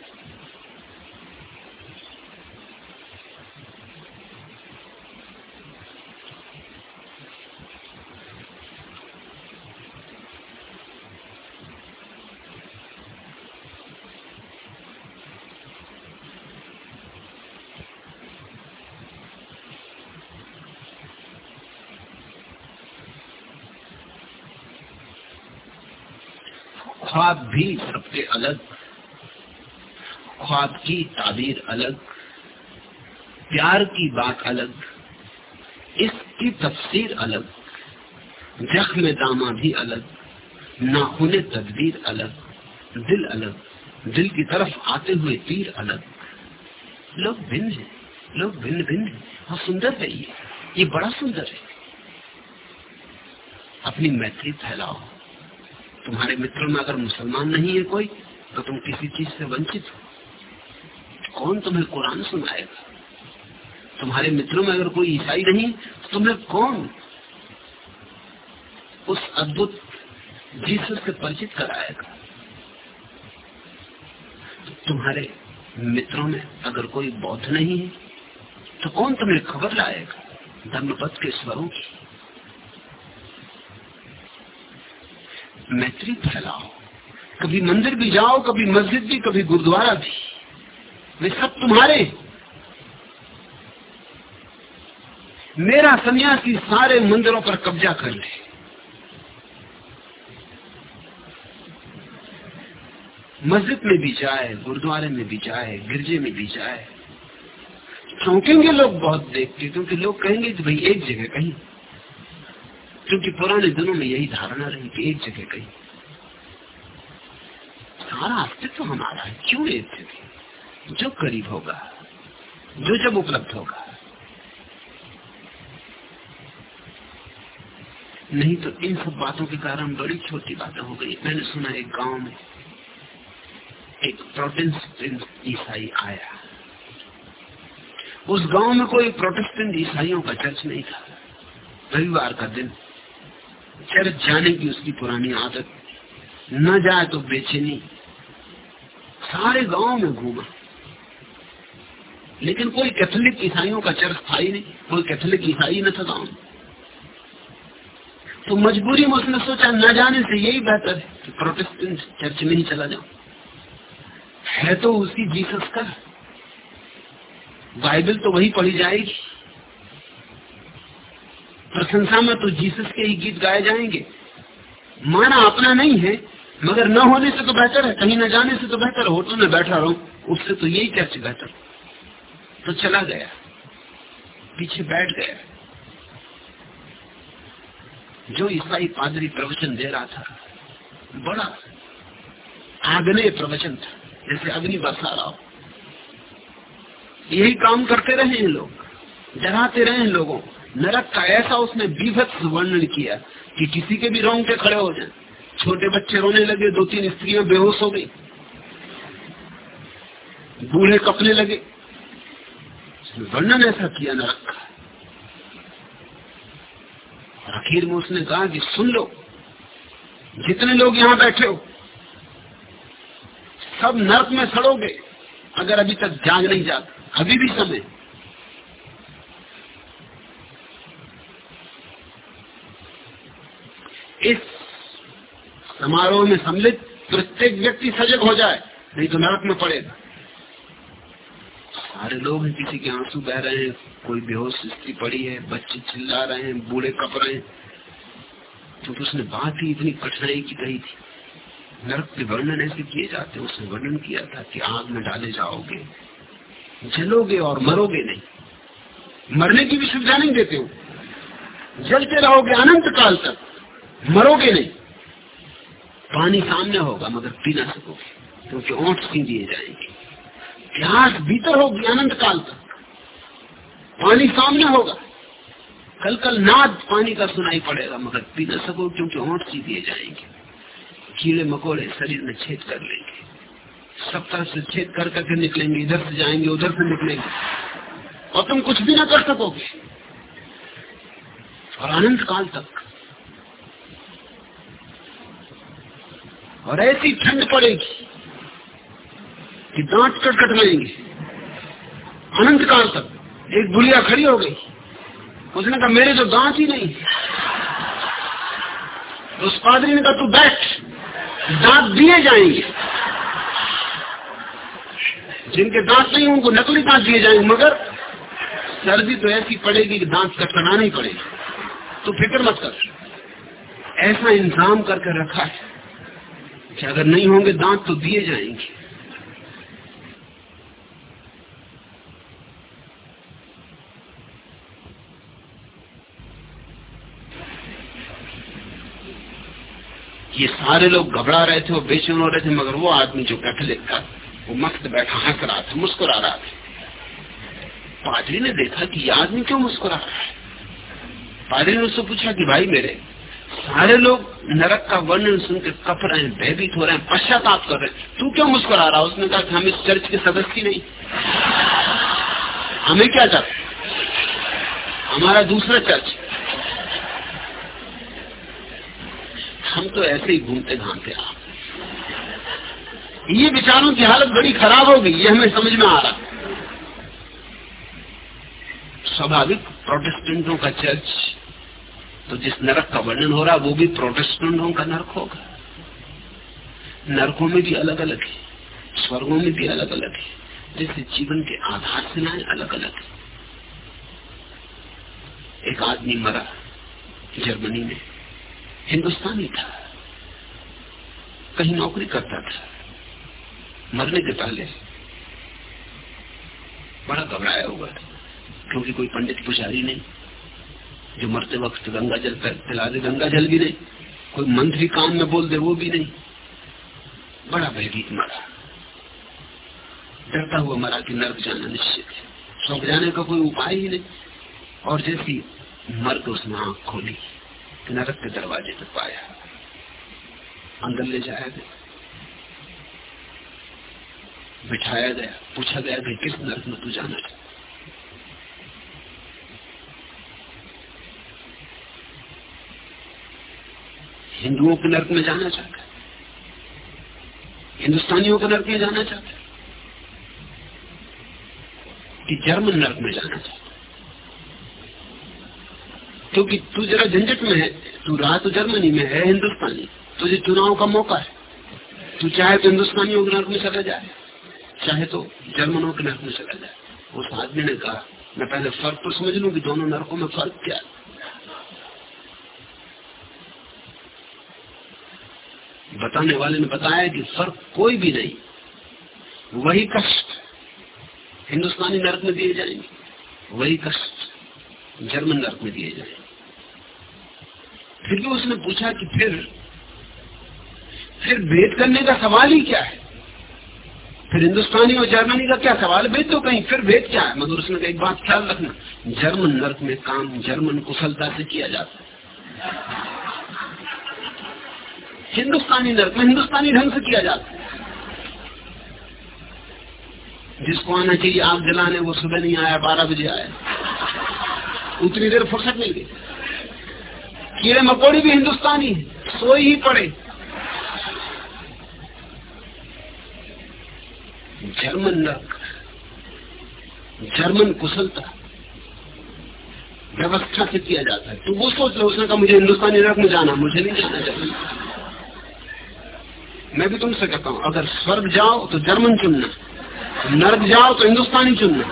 ख्वाब भी सबके अलग ख्वाब की ताबीर अलग, प्यार की बात अलग, इसकी तफसीर अलग जख्म दामा भी अलग नाखुन तदबीर अलग, दिल अलग, दिल की तरफ़ आते हुए तीर अलग। लोग भिन्न है, लोग भिन्न भिन्न है और सुंदर है ये ये बड़ा सुंदर है। अपनी मैत्री फैलाओ। तुम्हारे मित्रों में अगर मुसलमान नहीं है कोई तो तुम किसी चीज़ से वंचित हो। कौन तुम्हें कुरान सुनाएगा? तुम्हारे मित्रों में अगर कोई ईसाई नहीं तो तुम्हें कौन उस अद्भुत जीसस से परिचित कराएगा? तुम्हारे मित्रों में अगर कोई बौद्ध नहीं है तो कौन तुम्हें खबर लाएगा? धर्मपथ के स्वरों की मैत्री फैलाओ कभी मंदिर भी जाओ, कभी मस्जिद भी, कभी गुरुद्वारा भी। वे सब तुम्हारे। मेरा सन्यासी सारे मंदिरों पर कब्जा कर ले। मस्जिद में भी जाए, गुरुद्वारे में भी जाए, गिरजे में भी जाए। चौंकेंगे लोग बहुत देख के, क्योंकि लोग कहेंगे कि भाई एक जगह कहीं। क्योंकि पुराने दिनों में यही धारणा रही कि एक जगह कहीं सारा अस्तित्व हमारा है, क्यों एक जगह? जो करीब होगा, जो जब उपलब्ध होगा। नहीं तो इन सब बातों के कारण बड़ी छोटी बातें हो गई। मैंने सुना एक गाँव में एक प्रोटेस्टेंट ईसाई आया। उस गाँव में कोई प्रोटेस्टेंट ईसाइयों का चर्च नहीं था। रविवार का दिन चर्च जाने की उसकी पुरानी आदत। न जाए तो बेचैनी। सारे गाँव में घूमा। लेकिन कोई कैथोलिक ईसाइयों का चर्च था ही नहीं। कोई कैथोलिक ईसाई न था गाँव तो मजबूरी में उसने सोचा, न जाने से यही बेहतर है कि प्रोटेस्टेंट चर्च में ही चला जाऊँ। है तो उसी जीसस का। बाइबल तो वही पढ़ी जाएगी। प्रशंसा में तो जीसस के ही गीत गाए जाएँगे। माना अपना नहीं है, मगर न होने से तो बेहतर है, कहीं न जाने से तो बेहतर होटल में बैठा रहूँ, उससे तो यही चर्च बेहतर। तो चला गया, पीछे बैठ गया। जो ईसाई पादरी प्रवचन दे रहा था, बड़ा आग्नेय प्रवचन था, जैसे अग्नि बरसा रहा हो। यही काम करते रहे हैं लोग जराते रहे हैं लोगों। नरक का ऐसा उसने विभत्स वर्णन किया कि किसी के भी रोंग के खड़े हो जाए। छोटे बच्चे रोने लगे दो तीन स्त्रियों बेहोश हो गई। बूढ़े कपने लगे। वर्णन ऐसा किया नरक का। आखिर में उसने कहा कि सुन लो, जितने लोग यहाँ बैठे हो, सब नर्क में सड़ोगे, अगर अभी तक जाग नहीं जाता, अभी भी समय। इस समारोह में सम्मिलित प्रत्येक व्यक्ति सजग हो जाए, नहीं तो नरक में पड़ेगा सारे लोग हैं, किसी के आँसू बह रहे हैं, कोई बेहोश स्थिति पड़ी है, बच्चे चिल्ला रहे हैं, बूढ़े कप रहे हैं। क्योंकि उसने बात ही इतनी कठिनाई की कही थी। नरक के वर्णन ऐसे किए जाते उसने वर्णन किया था कि आग में डाले जाओगे, जलोगे और मरोगे नहीं। मरने की भी सुविधा नहीं देते हो। जलते रहोगे अनंत काल तक। मरोगे नहीं पानी सामने होगा, मगर पी ना सकोगे क्योंकि ओठ सी दिए जाएँगे। प्यास भीतर होगी, अनंत काल तक। पानी सामने होगा। कल कल नाद पानी का सुनाई पड़ेगा, मगर पी ना सको क्योंकि ओठ सी दिए जाएँगे। कीड़े मकोड़े शरीर में छेद कर लेंगे। सब तरह से छेद कर करके निकलेंगे, इधर से जाएँगे, उधर से निकलेंगे। और तुम कुछ भी ना कर सकोगे। और अनंत काल तक और ऐसी ठंड पड़ेगी कि दांत कटकट लेंगे अनंत काल तक। एक बुलिया खड़ी हो गई। उसने कहा, मेरे तो दांत ही नहीं उस पादरी ने कहा, तू बैठ। दांत दिए जाएँगे। जिनके दांत नहीं उनको नकली दांत दिए जाएँगे। मगर सर्दी तो ऐसी पड़ेगी कि दांत कटकटाना ही पड़ेगा। तो फ़िक्र मत कर। ऐसा इंतज़ाम करके रखा है। कि अगर नहीं होंगे दांत तो दिए जाएँगे। ये सारे लोग घबरा रहे थे और बेचैन हो रहे थे, मगर वो आदमी जो कैथलिक था, वो मस्त बैठा हंस रहा था, मुस्कुरा रहा था। पादरी ने देखा कि ये आदमी क्यों मुस्कुरा रहा है? पादरी ने उससे पूछा कि भाई मेरे सारे लोग नरक का वर्णन सुन के कप रहे हैं भयभीत हो रहे हैं, पश्चाताप कर रहे हैं। तू क्यों मुस्कुरा रहा उसने कहा कि हम इस चर्च के सदस्य नहीं। हमें क्या चाहते हमारा दूसरा चर्च। हम तो ऐसे ही घूमते घामते आ ये विचारों की हालत बड़ी खराब हो गई, ये हमें समझ में आ रहा स्वाभाविक प्रोटेस्टेंटों का चर्च तो जिस नरक का वर्णन हो रहा वो भी प्रोटेस्टेंटों का नरक होगा। नरकों में भी अलग अलग है, स्वर्गों में भी अलग अलग है, जैसे जीवन के आधार सिलाएँ अलग अलग है। एक आदमी मरा, जर्मनी में, हिंदुस्तानी था, कहीं नौकरी करता था, मरने के पहले, बड़ा घबराया हुआ था, क्योंकि कोई पंडित पुजारी नहीं। जो मरते वक्त गंगा जल पिला दे गंगा जल भी नहीं। कोई मंत्री काम में बोल दे, वो भी नहीं। बड़ा भयभीत मरा। डरता हुआ मरा कि नर्क जाना निश्चित है। स्वर्ग जाने का कोई उपाय ही नहीं। और जैसी मर के उसने आँख खोली, नरक के दरवाजे पर पाया। अंदर ले जाया गया। बिठाया गया, पूछा गया कि किस नरक में तू जाना चाहता हिंदुओं के नर्क में जाना चाहता है। हिंदुस्तानियों के नर्क में जाना चाहता है। कि जर्मन नर्क में जाना चाहता क्योंकि तू जरा झंझट में है, तू रहा तो जर्मनी में है, हिंदुस्तानी। तुझे चुनाव का मौका है। तू चाहे तो हिंदुस्तानियों के नर्क में चला जाए, चाहे तो जर्मनों के नर्क में चला जाए। उस आदमी ने कहा, मैं पहले फ़र्क तो समझ लू कि दोनों नर्कों में फ़र्क क्या है। बताने वाले ने बताया कि फ़र्क कोई भी नहीं। वही कष्ट हिंदुस्तानी नर्क में दिए जाएँगे। वही कष्ट जर्मन नर्क में दिए जाएँगे। फिर भी उसने पूछा कि फिर फिर भेद करने का सवाल ही क्या है? फिर हिंदुस्तानी और जर्मनी का क्या सवाल? भेद तो कहीं, फिर भेद क्या है? मगर उसने एक बात ख्याल रखना, जर्मन नर्क में काम जर्मन कुशलता से किया जाता है। हिंदुस्तानी नर्क में हिंदुस्तानी ढंग से किया जाता है। जिसको आना चाहिए, आग जलाने, वो सुबह नहीं आया, बारह बजे आया। उतनी देर फुर्सत नहीं गई कीड़े मकोड़ी भी हिंदुस्तानी है सोई ही पड़े। जर्मन नर्क जर्मन कुशलता, व्यवस्था से किया जाता है। तो वो सोच रहे उसने कहा, मुझे हिंदुस्तानी नर्क में जाना मुझे नहीं जाना चाहिए। मैं भी तुमसे कहता हूँ, अगर स्वर्ग जाओ तो जर्मन चुनना नर्क जाओ तो हिंदुस्तानी चुनना।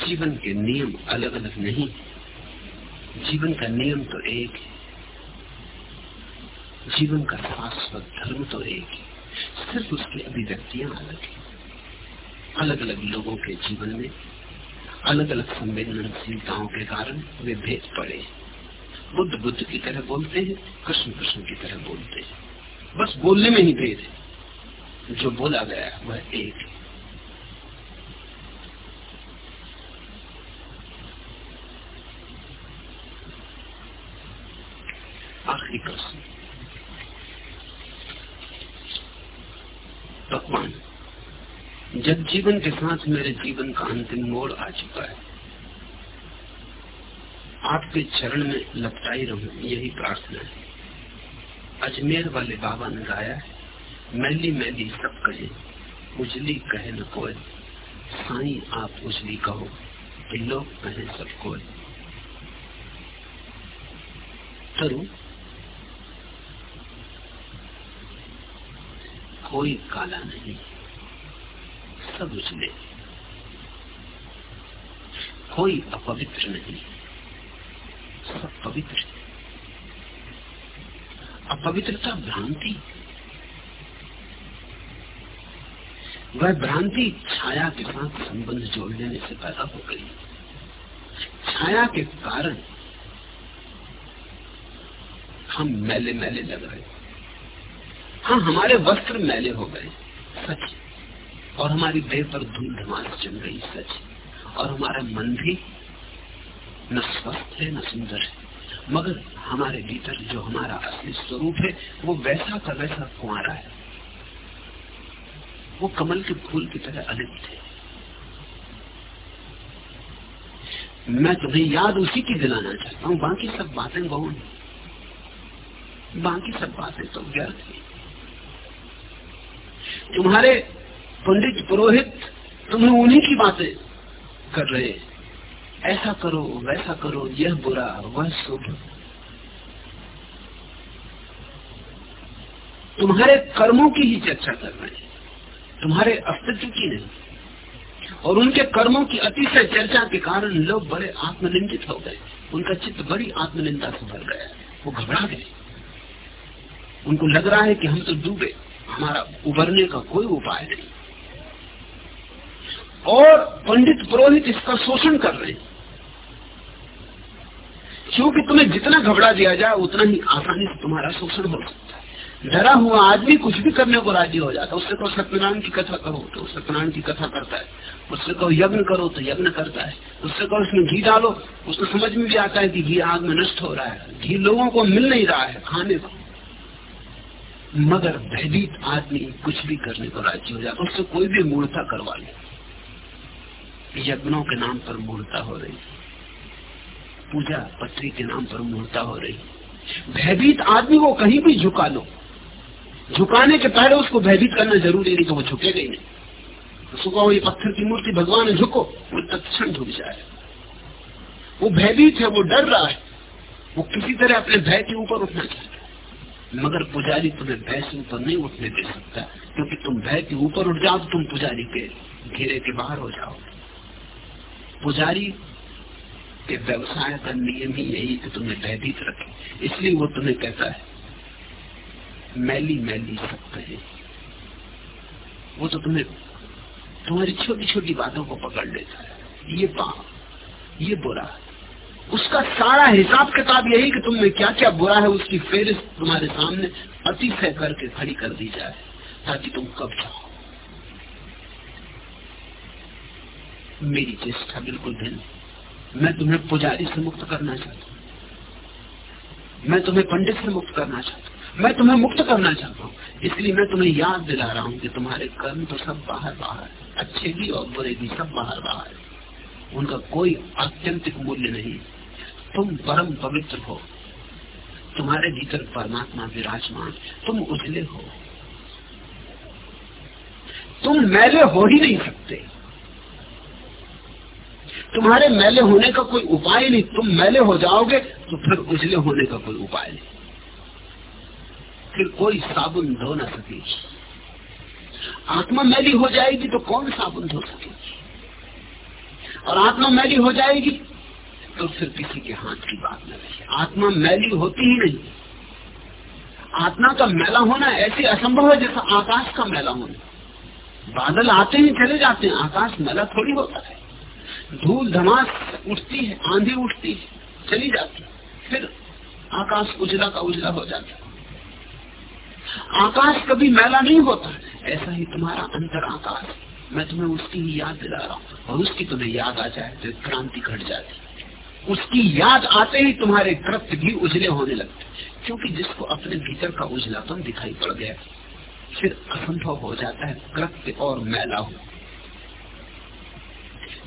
जीवन के नियम अलग अलग नहीं, जीवन का नियम तो एक है, जीवन का शाश्वत धर्म तो एक है, सिर्फ़ उसकी अभिव्यक्तियाँ अलग है। अलग अलग लोगों के जीवन में अलग अलग संवेदनशीलताओं के कारण वे भेद पड़े। बुद्ध बुद्ध की तरह बोलते हैं कृष्ण कृष्ण की तरह बोलते हैं। बस बोलने में ही भेद है। जो बोला गया वह एक है। आखिरी प्रश्न। जब जीवन के साथ मेरे जीवन का अंतिम मोड़ आ चुका है, आपके चरण में लपटाई रहूँ, यही प्रार्थना है। अजमेर वाले बाबा ने गाया है मैली मैली सब कहे, उजली कहे न कोई, साई आप उजली कहो लोग कहे सब कोई। तरु, कोई काला नहीं। सब उजले कोई अपवित्र नहीं, सब पवित्र अपवित्रता भ्रांति। वह भ्रांति छाया के साथ संबंध जोड़ लेने से पैदा हो गई। छाया के कारण हम मैले मैले लग रहे। हाँ हमारे वस्त्र मैले हो गए। सच और हमारी देह पर धूल धमास जम गई सच। और हमारा मन भी न स्वस्थ है, न सुंदर है। मगर हमारे भीतर जो हमारा असली स्वरूप है, वो वैसा का वैसा कुआरा है। वो कमल के फूल की तरह अलिप्त है। मैं तुम्हें याद उसी की दिलाना चाहता हूँ। बाकी सब बातें गौण बाकी सब बातें तो व्यर्थ तुम्हारे पंडित पुरोहित तुम्हें उन्हीं की बातें कर रहे ऐसा करो, वैसा करो, यह बुरा, वह शुभ। तुम्हारे कर्मों की ही चर्चा कर रहे हैं, तुम्हारे अस्तित्व की नहीं। और उनके कर्मों की अतिशय चर्चा के कारण लोग बड़े आत्मनिंदित हो गए। उनका चित्त बड़ी आत्मनिंदा से भर गया। वो घबरा गए। उनको लग रहा है कि हम तो डूबे। हमारा उबरने का कोई उपाय नहीं। और पंडित पुरोहित इसका शोषण कर रहे हैं। क्योंकि तुम्हें जितना घबरा दिया जाए, उतना ही आसानी से तुम्हारा शोषण हो सकता है। डरा हुआ आदमी कुछ भी करने को राज़ी हो जाता है। उससे कहो, सत्यनारायण की कथा करो तो सत्यनारायण की कथा करता है। उससे कहो, यज्ञ करो तो यज्ञ करता है। उससे कहो, उसमें घी डालो, उसको समझ में भी आता है कि घी आग में नष्ट हो रहा है। घी लोगों को मिल नहीं रहा है, खाने को। मगर भयभीत आदमी कुछ भी करने को राज़ी हो जाता उससे कोई भी मूर्ता करवा ले। यज्ञों के नाम पर मूर्ता हो रही, पूजा पत्री के नाम पर मूर्ता हो रही। भयभीत आदमी को कहीं भी झुका लो। झुकाने के पहले उसको भयभीत करना ज़रूरी नहीं तो वो झुकेगा ही नहीं। उसको कहो, ये पत्थर की मूर्ति, भगवान है झुको, वो तत्क्षण झुक जाए। वो भयभीत है, वो डर रहा है। वो किसी तरह अपने भय के ऊपर उठना चाहता है। मगर पुजारी तुम्हें भय से ऊपर नहीं उठने दे सकता, क्योंकि तुम भय के ऊपर उठ जाओ तो तुम पुजारी के घेरे के बाहर हो जाओ पुजारी के व्यवसाय का नियम ही यही कि तुम्हें भयभीत रखे। इसलिए वो तुम्हें कहता है, मैली मैली सकते हैं। वो तो तुम्हें, तुम्हारी छोटी छोटी बातों को पकड़ लेता है। ये पाप ये बुरा। उसका सारा हिसाब किताब यही कि तुमने क्या क्या बुरा है, उसकी फेरिस्त तुम्हारे सामने अतिशय करके खड़ी कर दी जाए, ताकि तुम कब जाओ। मेरी चेष्टा बिल्कुल भिन्न। मैं तुम्हें पुजारी से मुक्त करना चाहता हूँ। मैं तुम्हें पंडित से मुक्त करना चाहता हूँ। मैं तुम्हें मुक्त करना चाहता हूँ। इसलिए मैं तुम्हें याद दिला रहा हूँ कि तुम्हारे कर्म तो सब बाहर बाहर अच्छे भी और बुरे भी सब बाहर बाहर उनका कोई आत्यंतिक मूल्य नहीं। तुम परम पवित्र हो। तुम्हारे भीतर परमात्मा विराजमान तुम उजले हो। तुम मैले हो ही नहीं सकते। तुम्हारे मैले होने का कोई उपाय नहीं। तुम मैले हो जाओगे तो फिर उजले होने का कोई उपाय नहीं। फिर कोई साबुन धो ना सकेगी आत्मा मैली हो जाएगी तो कौन साबुन धो सकेगी और आत्मा मैली हो जाएगी तो फिर किसी के हाथ की बात न रही। आत्मा मैली होती ही नहीं। आत्मा का मैला होना ऐसे असंभव है जैसा आकाश का मैला होना। बादल आते ही चले जाते हैं, आकाश मैला थोड़ी होता है। धूल धमास उठती है, आंधी उठती है, चली जाती फिर आकाश उजला का उजला हो जाता आकाश कभी मैला नहीं होता। ऐसा ही तुम्हारा अंतर आकाश। मैं तुम्हें उसकी ही याद दिला रहा हूँ, और उसकी तुम्हें याद आ जाए तो क्रांति घट जाती उसकी याद आते ही तुम्हारे कृत्य भी उजले होने लगते क्योंकि जिसको अपने भीतर का उजलापन दिखाई पड़ गया, फिर असंभव हो जाता है, कृत्य और मैला हो।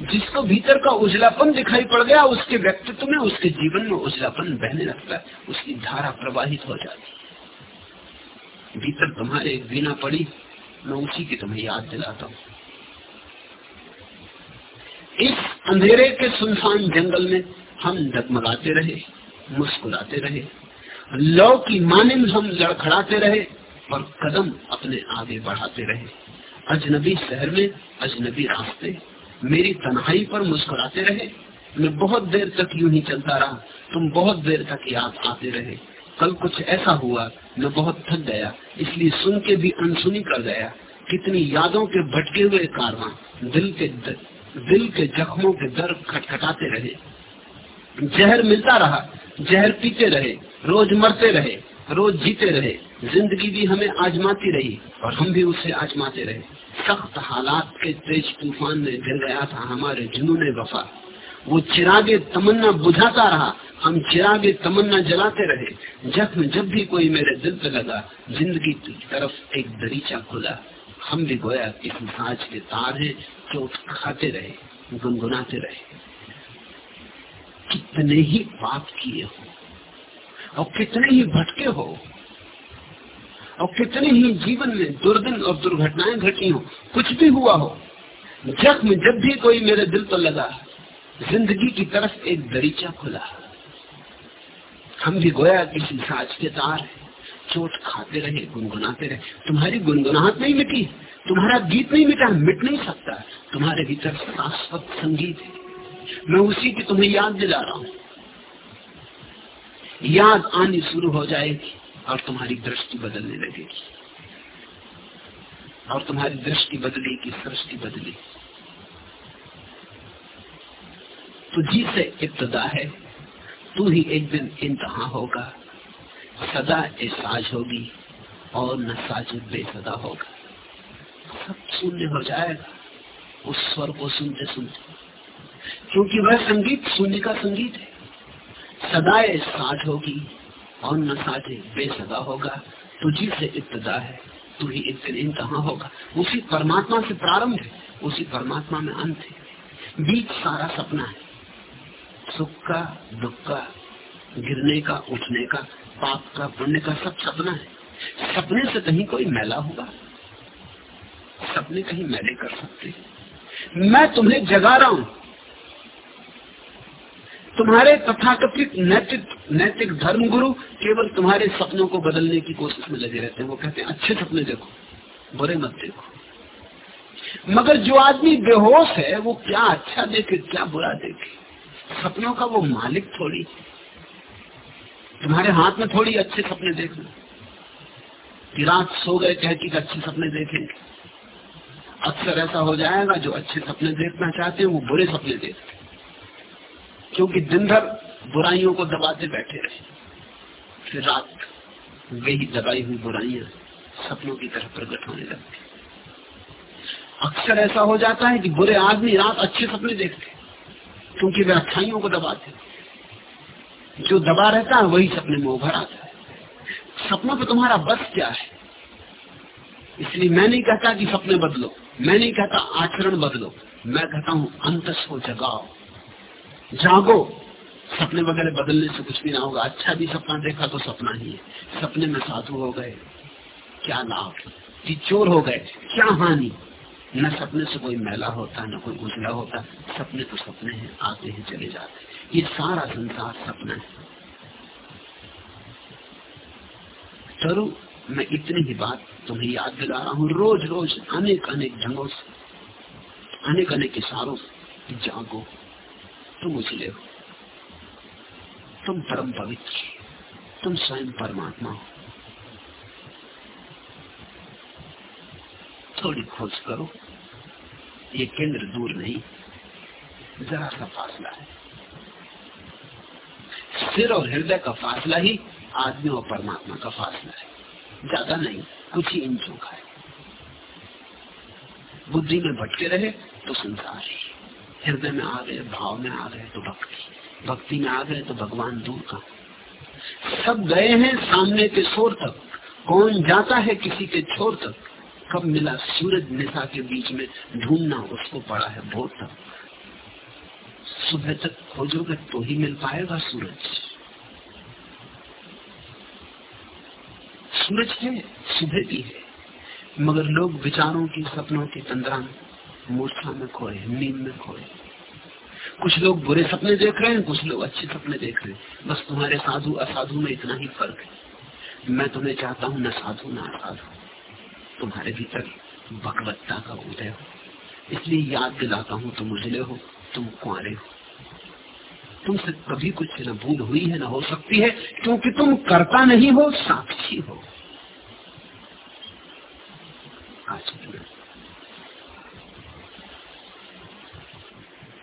जिसको भीतर का उजलापन दिखाई पड़ गया, उसके व्यक्तित्व में, उसके जीवन में उजलापन बहने लगता है, उसकी धारा प्रवाहित हो जाती भीतर तुम्हारे बिना पड़ी, मैं उसी की तुम्हें याद दिलाता हूँ। इस अंधेरे के सुनसान जंगल में हम डगमगाते रहे, मुस्कुराते रहे, लौ की मानिंद हम लड़खड़ाते रहे, और कदम अपने आगे बढ़ाते रहे। अजनबी शहर में, अजनबी रास्ते मेरी तनाई पर मुस्कुराते रहे। मैं बहुत देर तक यूँ ही चलता रहा। तुम बहुत देर तक याद आते रहे। कल कुछ ऐसा हुआ मैं बहुत थक गया। इसलिए सुन के भी अनसुनी कर गया। कितनी यादों के भटके हुए कारवा। दिल के द, दिल के जख्मों के दर खटखटाते रहे। जहर मिलता रहा जहर पीते रहे रोज मरते रहे रोज जीते रहे। ज़िंदगी भी हमें आजमाती रही और हम भी उसे आजमाते रहे। सख्त हालात के तेज तूफ़ान में गिर गया था, हमारे जुनून वफा। वो चिरागे तमन्ना बुझाता रहा, हम चिरागे तमन्ना जलाते रहे। जख्म जब भी कोई मेरे दिल पे लगा, ज़िंदगी की तरफ़ एक दरीचा खुला। हम भी गोया किसी साज के तार है चोट खाते रहे, गुनगुनाते रहे। कितने ही पाप किए हो और कितने ही भटके हो और कितने ही जीवन में दुर्दिन और दुर्घटनाएँ घटी हो, कुछ भी हुआ हो, जख्म जब भी कोई मेरे दिल पर लगा, ज़िंदगी की तरफ़ एक दरीचा खुला। हम भी गोया किसी साज के तार है, चोट खाते रहे, गुनगुनाते रहे। तुम्हारी गुनगुनाहट नहीं मिटी, तुम्हारा गीत नहीं मिटा, मिट नहीं सकता। तुम्हारे भीतर शाश्वत संगीत है। मैं उसी की तुम्हें याद दिला रहा हूँ। याद आनी शुरू हो जाएगी। और तुम्हारी दृष्टि बदलने लगेगी। और तुम्हारी दृष्टि बदलेगी, सृष्टि बदलेगी। तुझी से इब्तदा है, तू ही एक दिन इंतहा होगा, सदा साज होगी और न साज बेसदा होगा। सब शून्य हो जाएगा, उस स्वर को सुनते सुनते। क्योंकि वह संगीत शून्य का संगीत है। सदाए साज होगी और न साजे बेसदा होगा। तुझी से इब्तदा है तू ही दिन इंतहा होगा? उसी परमात्मा से प्रारंभ है, उसी परमात्मा में अंत है। बीच सारा सपना है। सुख का, दुख का, गिरने का, उठने का, पाप का, पुण्य का सब सपना है। सपने से कहीं कोई मैला होगा? सपने कहीं मैले कर सकते मैं तुम्हें जगा रहा हूँ। तुम्हारे तथाकथित नैतिक नैतिक धर्म गुरु केवल तुम्हारे सपनों को बदलने की कोशिश में लगे रहते हैं। वो कहते हैं, अच्छे सपने देखो, बुरे मत देखो। मगर जो आदमी बेहोश है, वो क्या अच्छा देखे, क्या बुरा देखे। सपनों का वो मालिक थोड़ी तुम्हारे हाथ में थोड़ी अच्छे सपने देखना। कि रात सो गए, कह कि अच्छे सपने देखेंगे। अक्सर ऐसा हो जाएगा, जो अच्छे सपने देखना चाहते हैं, वो बुरे सपने देखते क्योंकि दिन भर बुराइयों को दबाते बैठे रहे। फिर रात वही दबाई हुई बुराइयाँ सपनों की तरह प्रकट होने लगती। अक्सर ऐसा हो जाता है कि बुरे आदमी रात अच्छे सपने देखते क्योंकि वे अच्छाइयों को दबाते जो दबा रहता है, वही सपने में उभर आता है। सपनों पर तुम्हारा बस क्या है? इसलिए मैं नहीं कहता कि सपने बदलो। मैं नहीं कहता आचरण बदलो। मैं कहता हूँ अंतस को जगाओ। जागो। सपने वगैरह बदलने से कुछ भी ना होगा। अच्छा भी सपना देखा तो सपना ही है। सपने में साधु हो गए। क्या लाभ? चोर हो गए। क्या हानि? न सपने से कोई मैला होता, न कोई उजला होता। सपने तो सपने हैं, आते हैं, चले जाते ये सारा संसार सपना है। तरु मैं इतनी ही बात तुम्हें याद दिला रहा हूँ। रोज रोज अनेक अनेक ढंगों से अनेक अनेक इशारों से जागो। तुम उजले हो। तुम परम पवित्र, तुम स्वयं परमात्मा हो। थोड़ी खोज करो, ये केंद्र दूर नहीं, जरा सा फासला है। सिर और हृदय का फासला ही आदमी और परमात्मा का फासला है। ज़्यादा नहीं, कुछ ही इंचों का है। बुद्धि में भटके रहे तो संसार ही। हृदय में आ गए, भाव में आ गए तो भक्ति। भक्ति में आ गए तो भगवान दूर का। सब गए हैं सामने के शोर तक। कौन जाता है किसी के छोर तक? कब मिला सूरज निशा के बीच में? ढूंढना उसको पड़ा है भोर तक। सुबह तक खोजोगे तो ही मिल पाएगा सूरज। सूरज है, सुबह भी है। मगर लोग विचारों की, सपनों की तंद्रा में मूर्छा में खोए नींद में खोए कुछ लोग बुरे सपने देख रहे हैं, कुछ लोग अच्छे सपने देख रहे हैं। बस तुम्हारे साधु, असाधु में इतना ही फ़र्क है। मैं तुम्हें चाहता हूँ, न साधु, न असाधु। तुम्हारे भीतर भगवत्ता का उदय हो। इसलिए याद दिलाता हूँ, तुम उजले हो, तुम कुआरे हो। तुमसे कभी कुछ न भूल हुई है, न हो सकती है, क्योंकि तुम करता नहीं हो, साक्षी हो। आज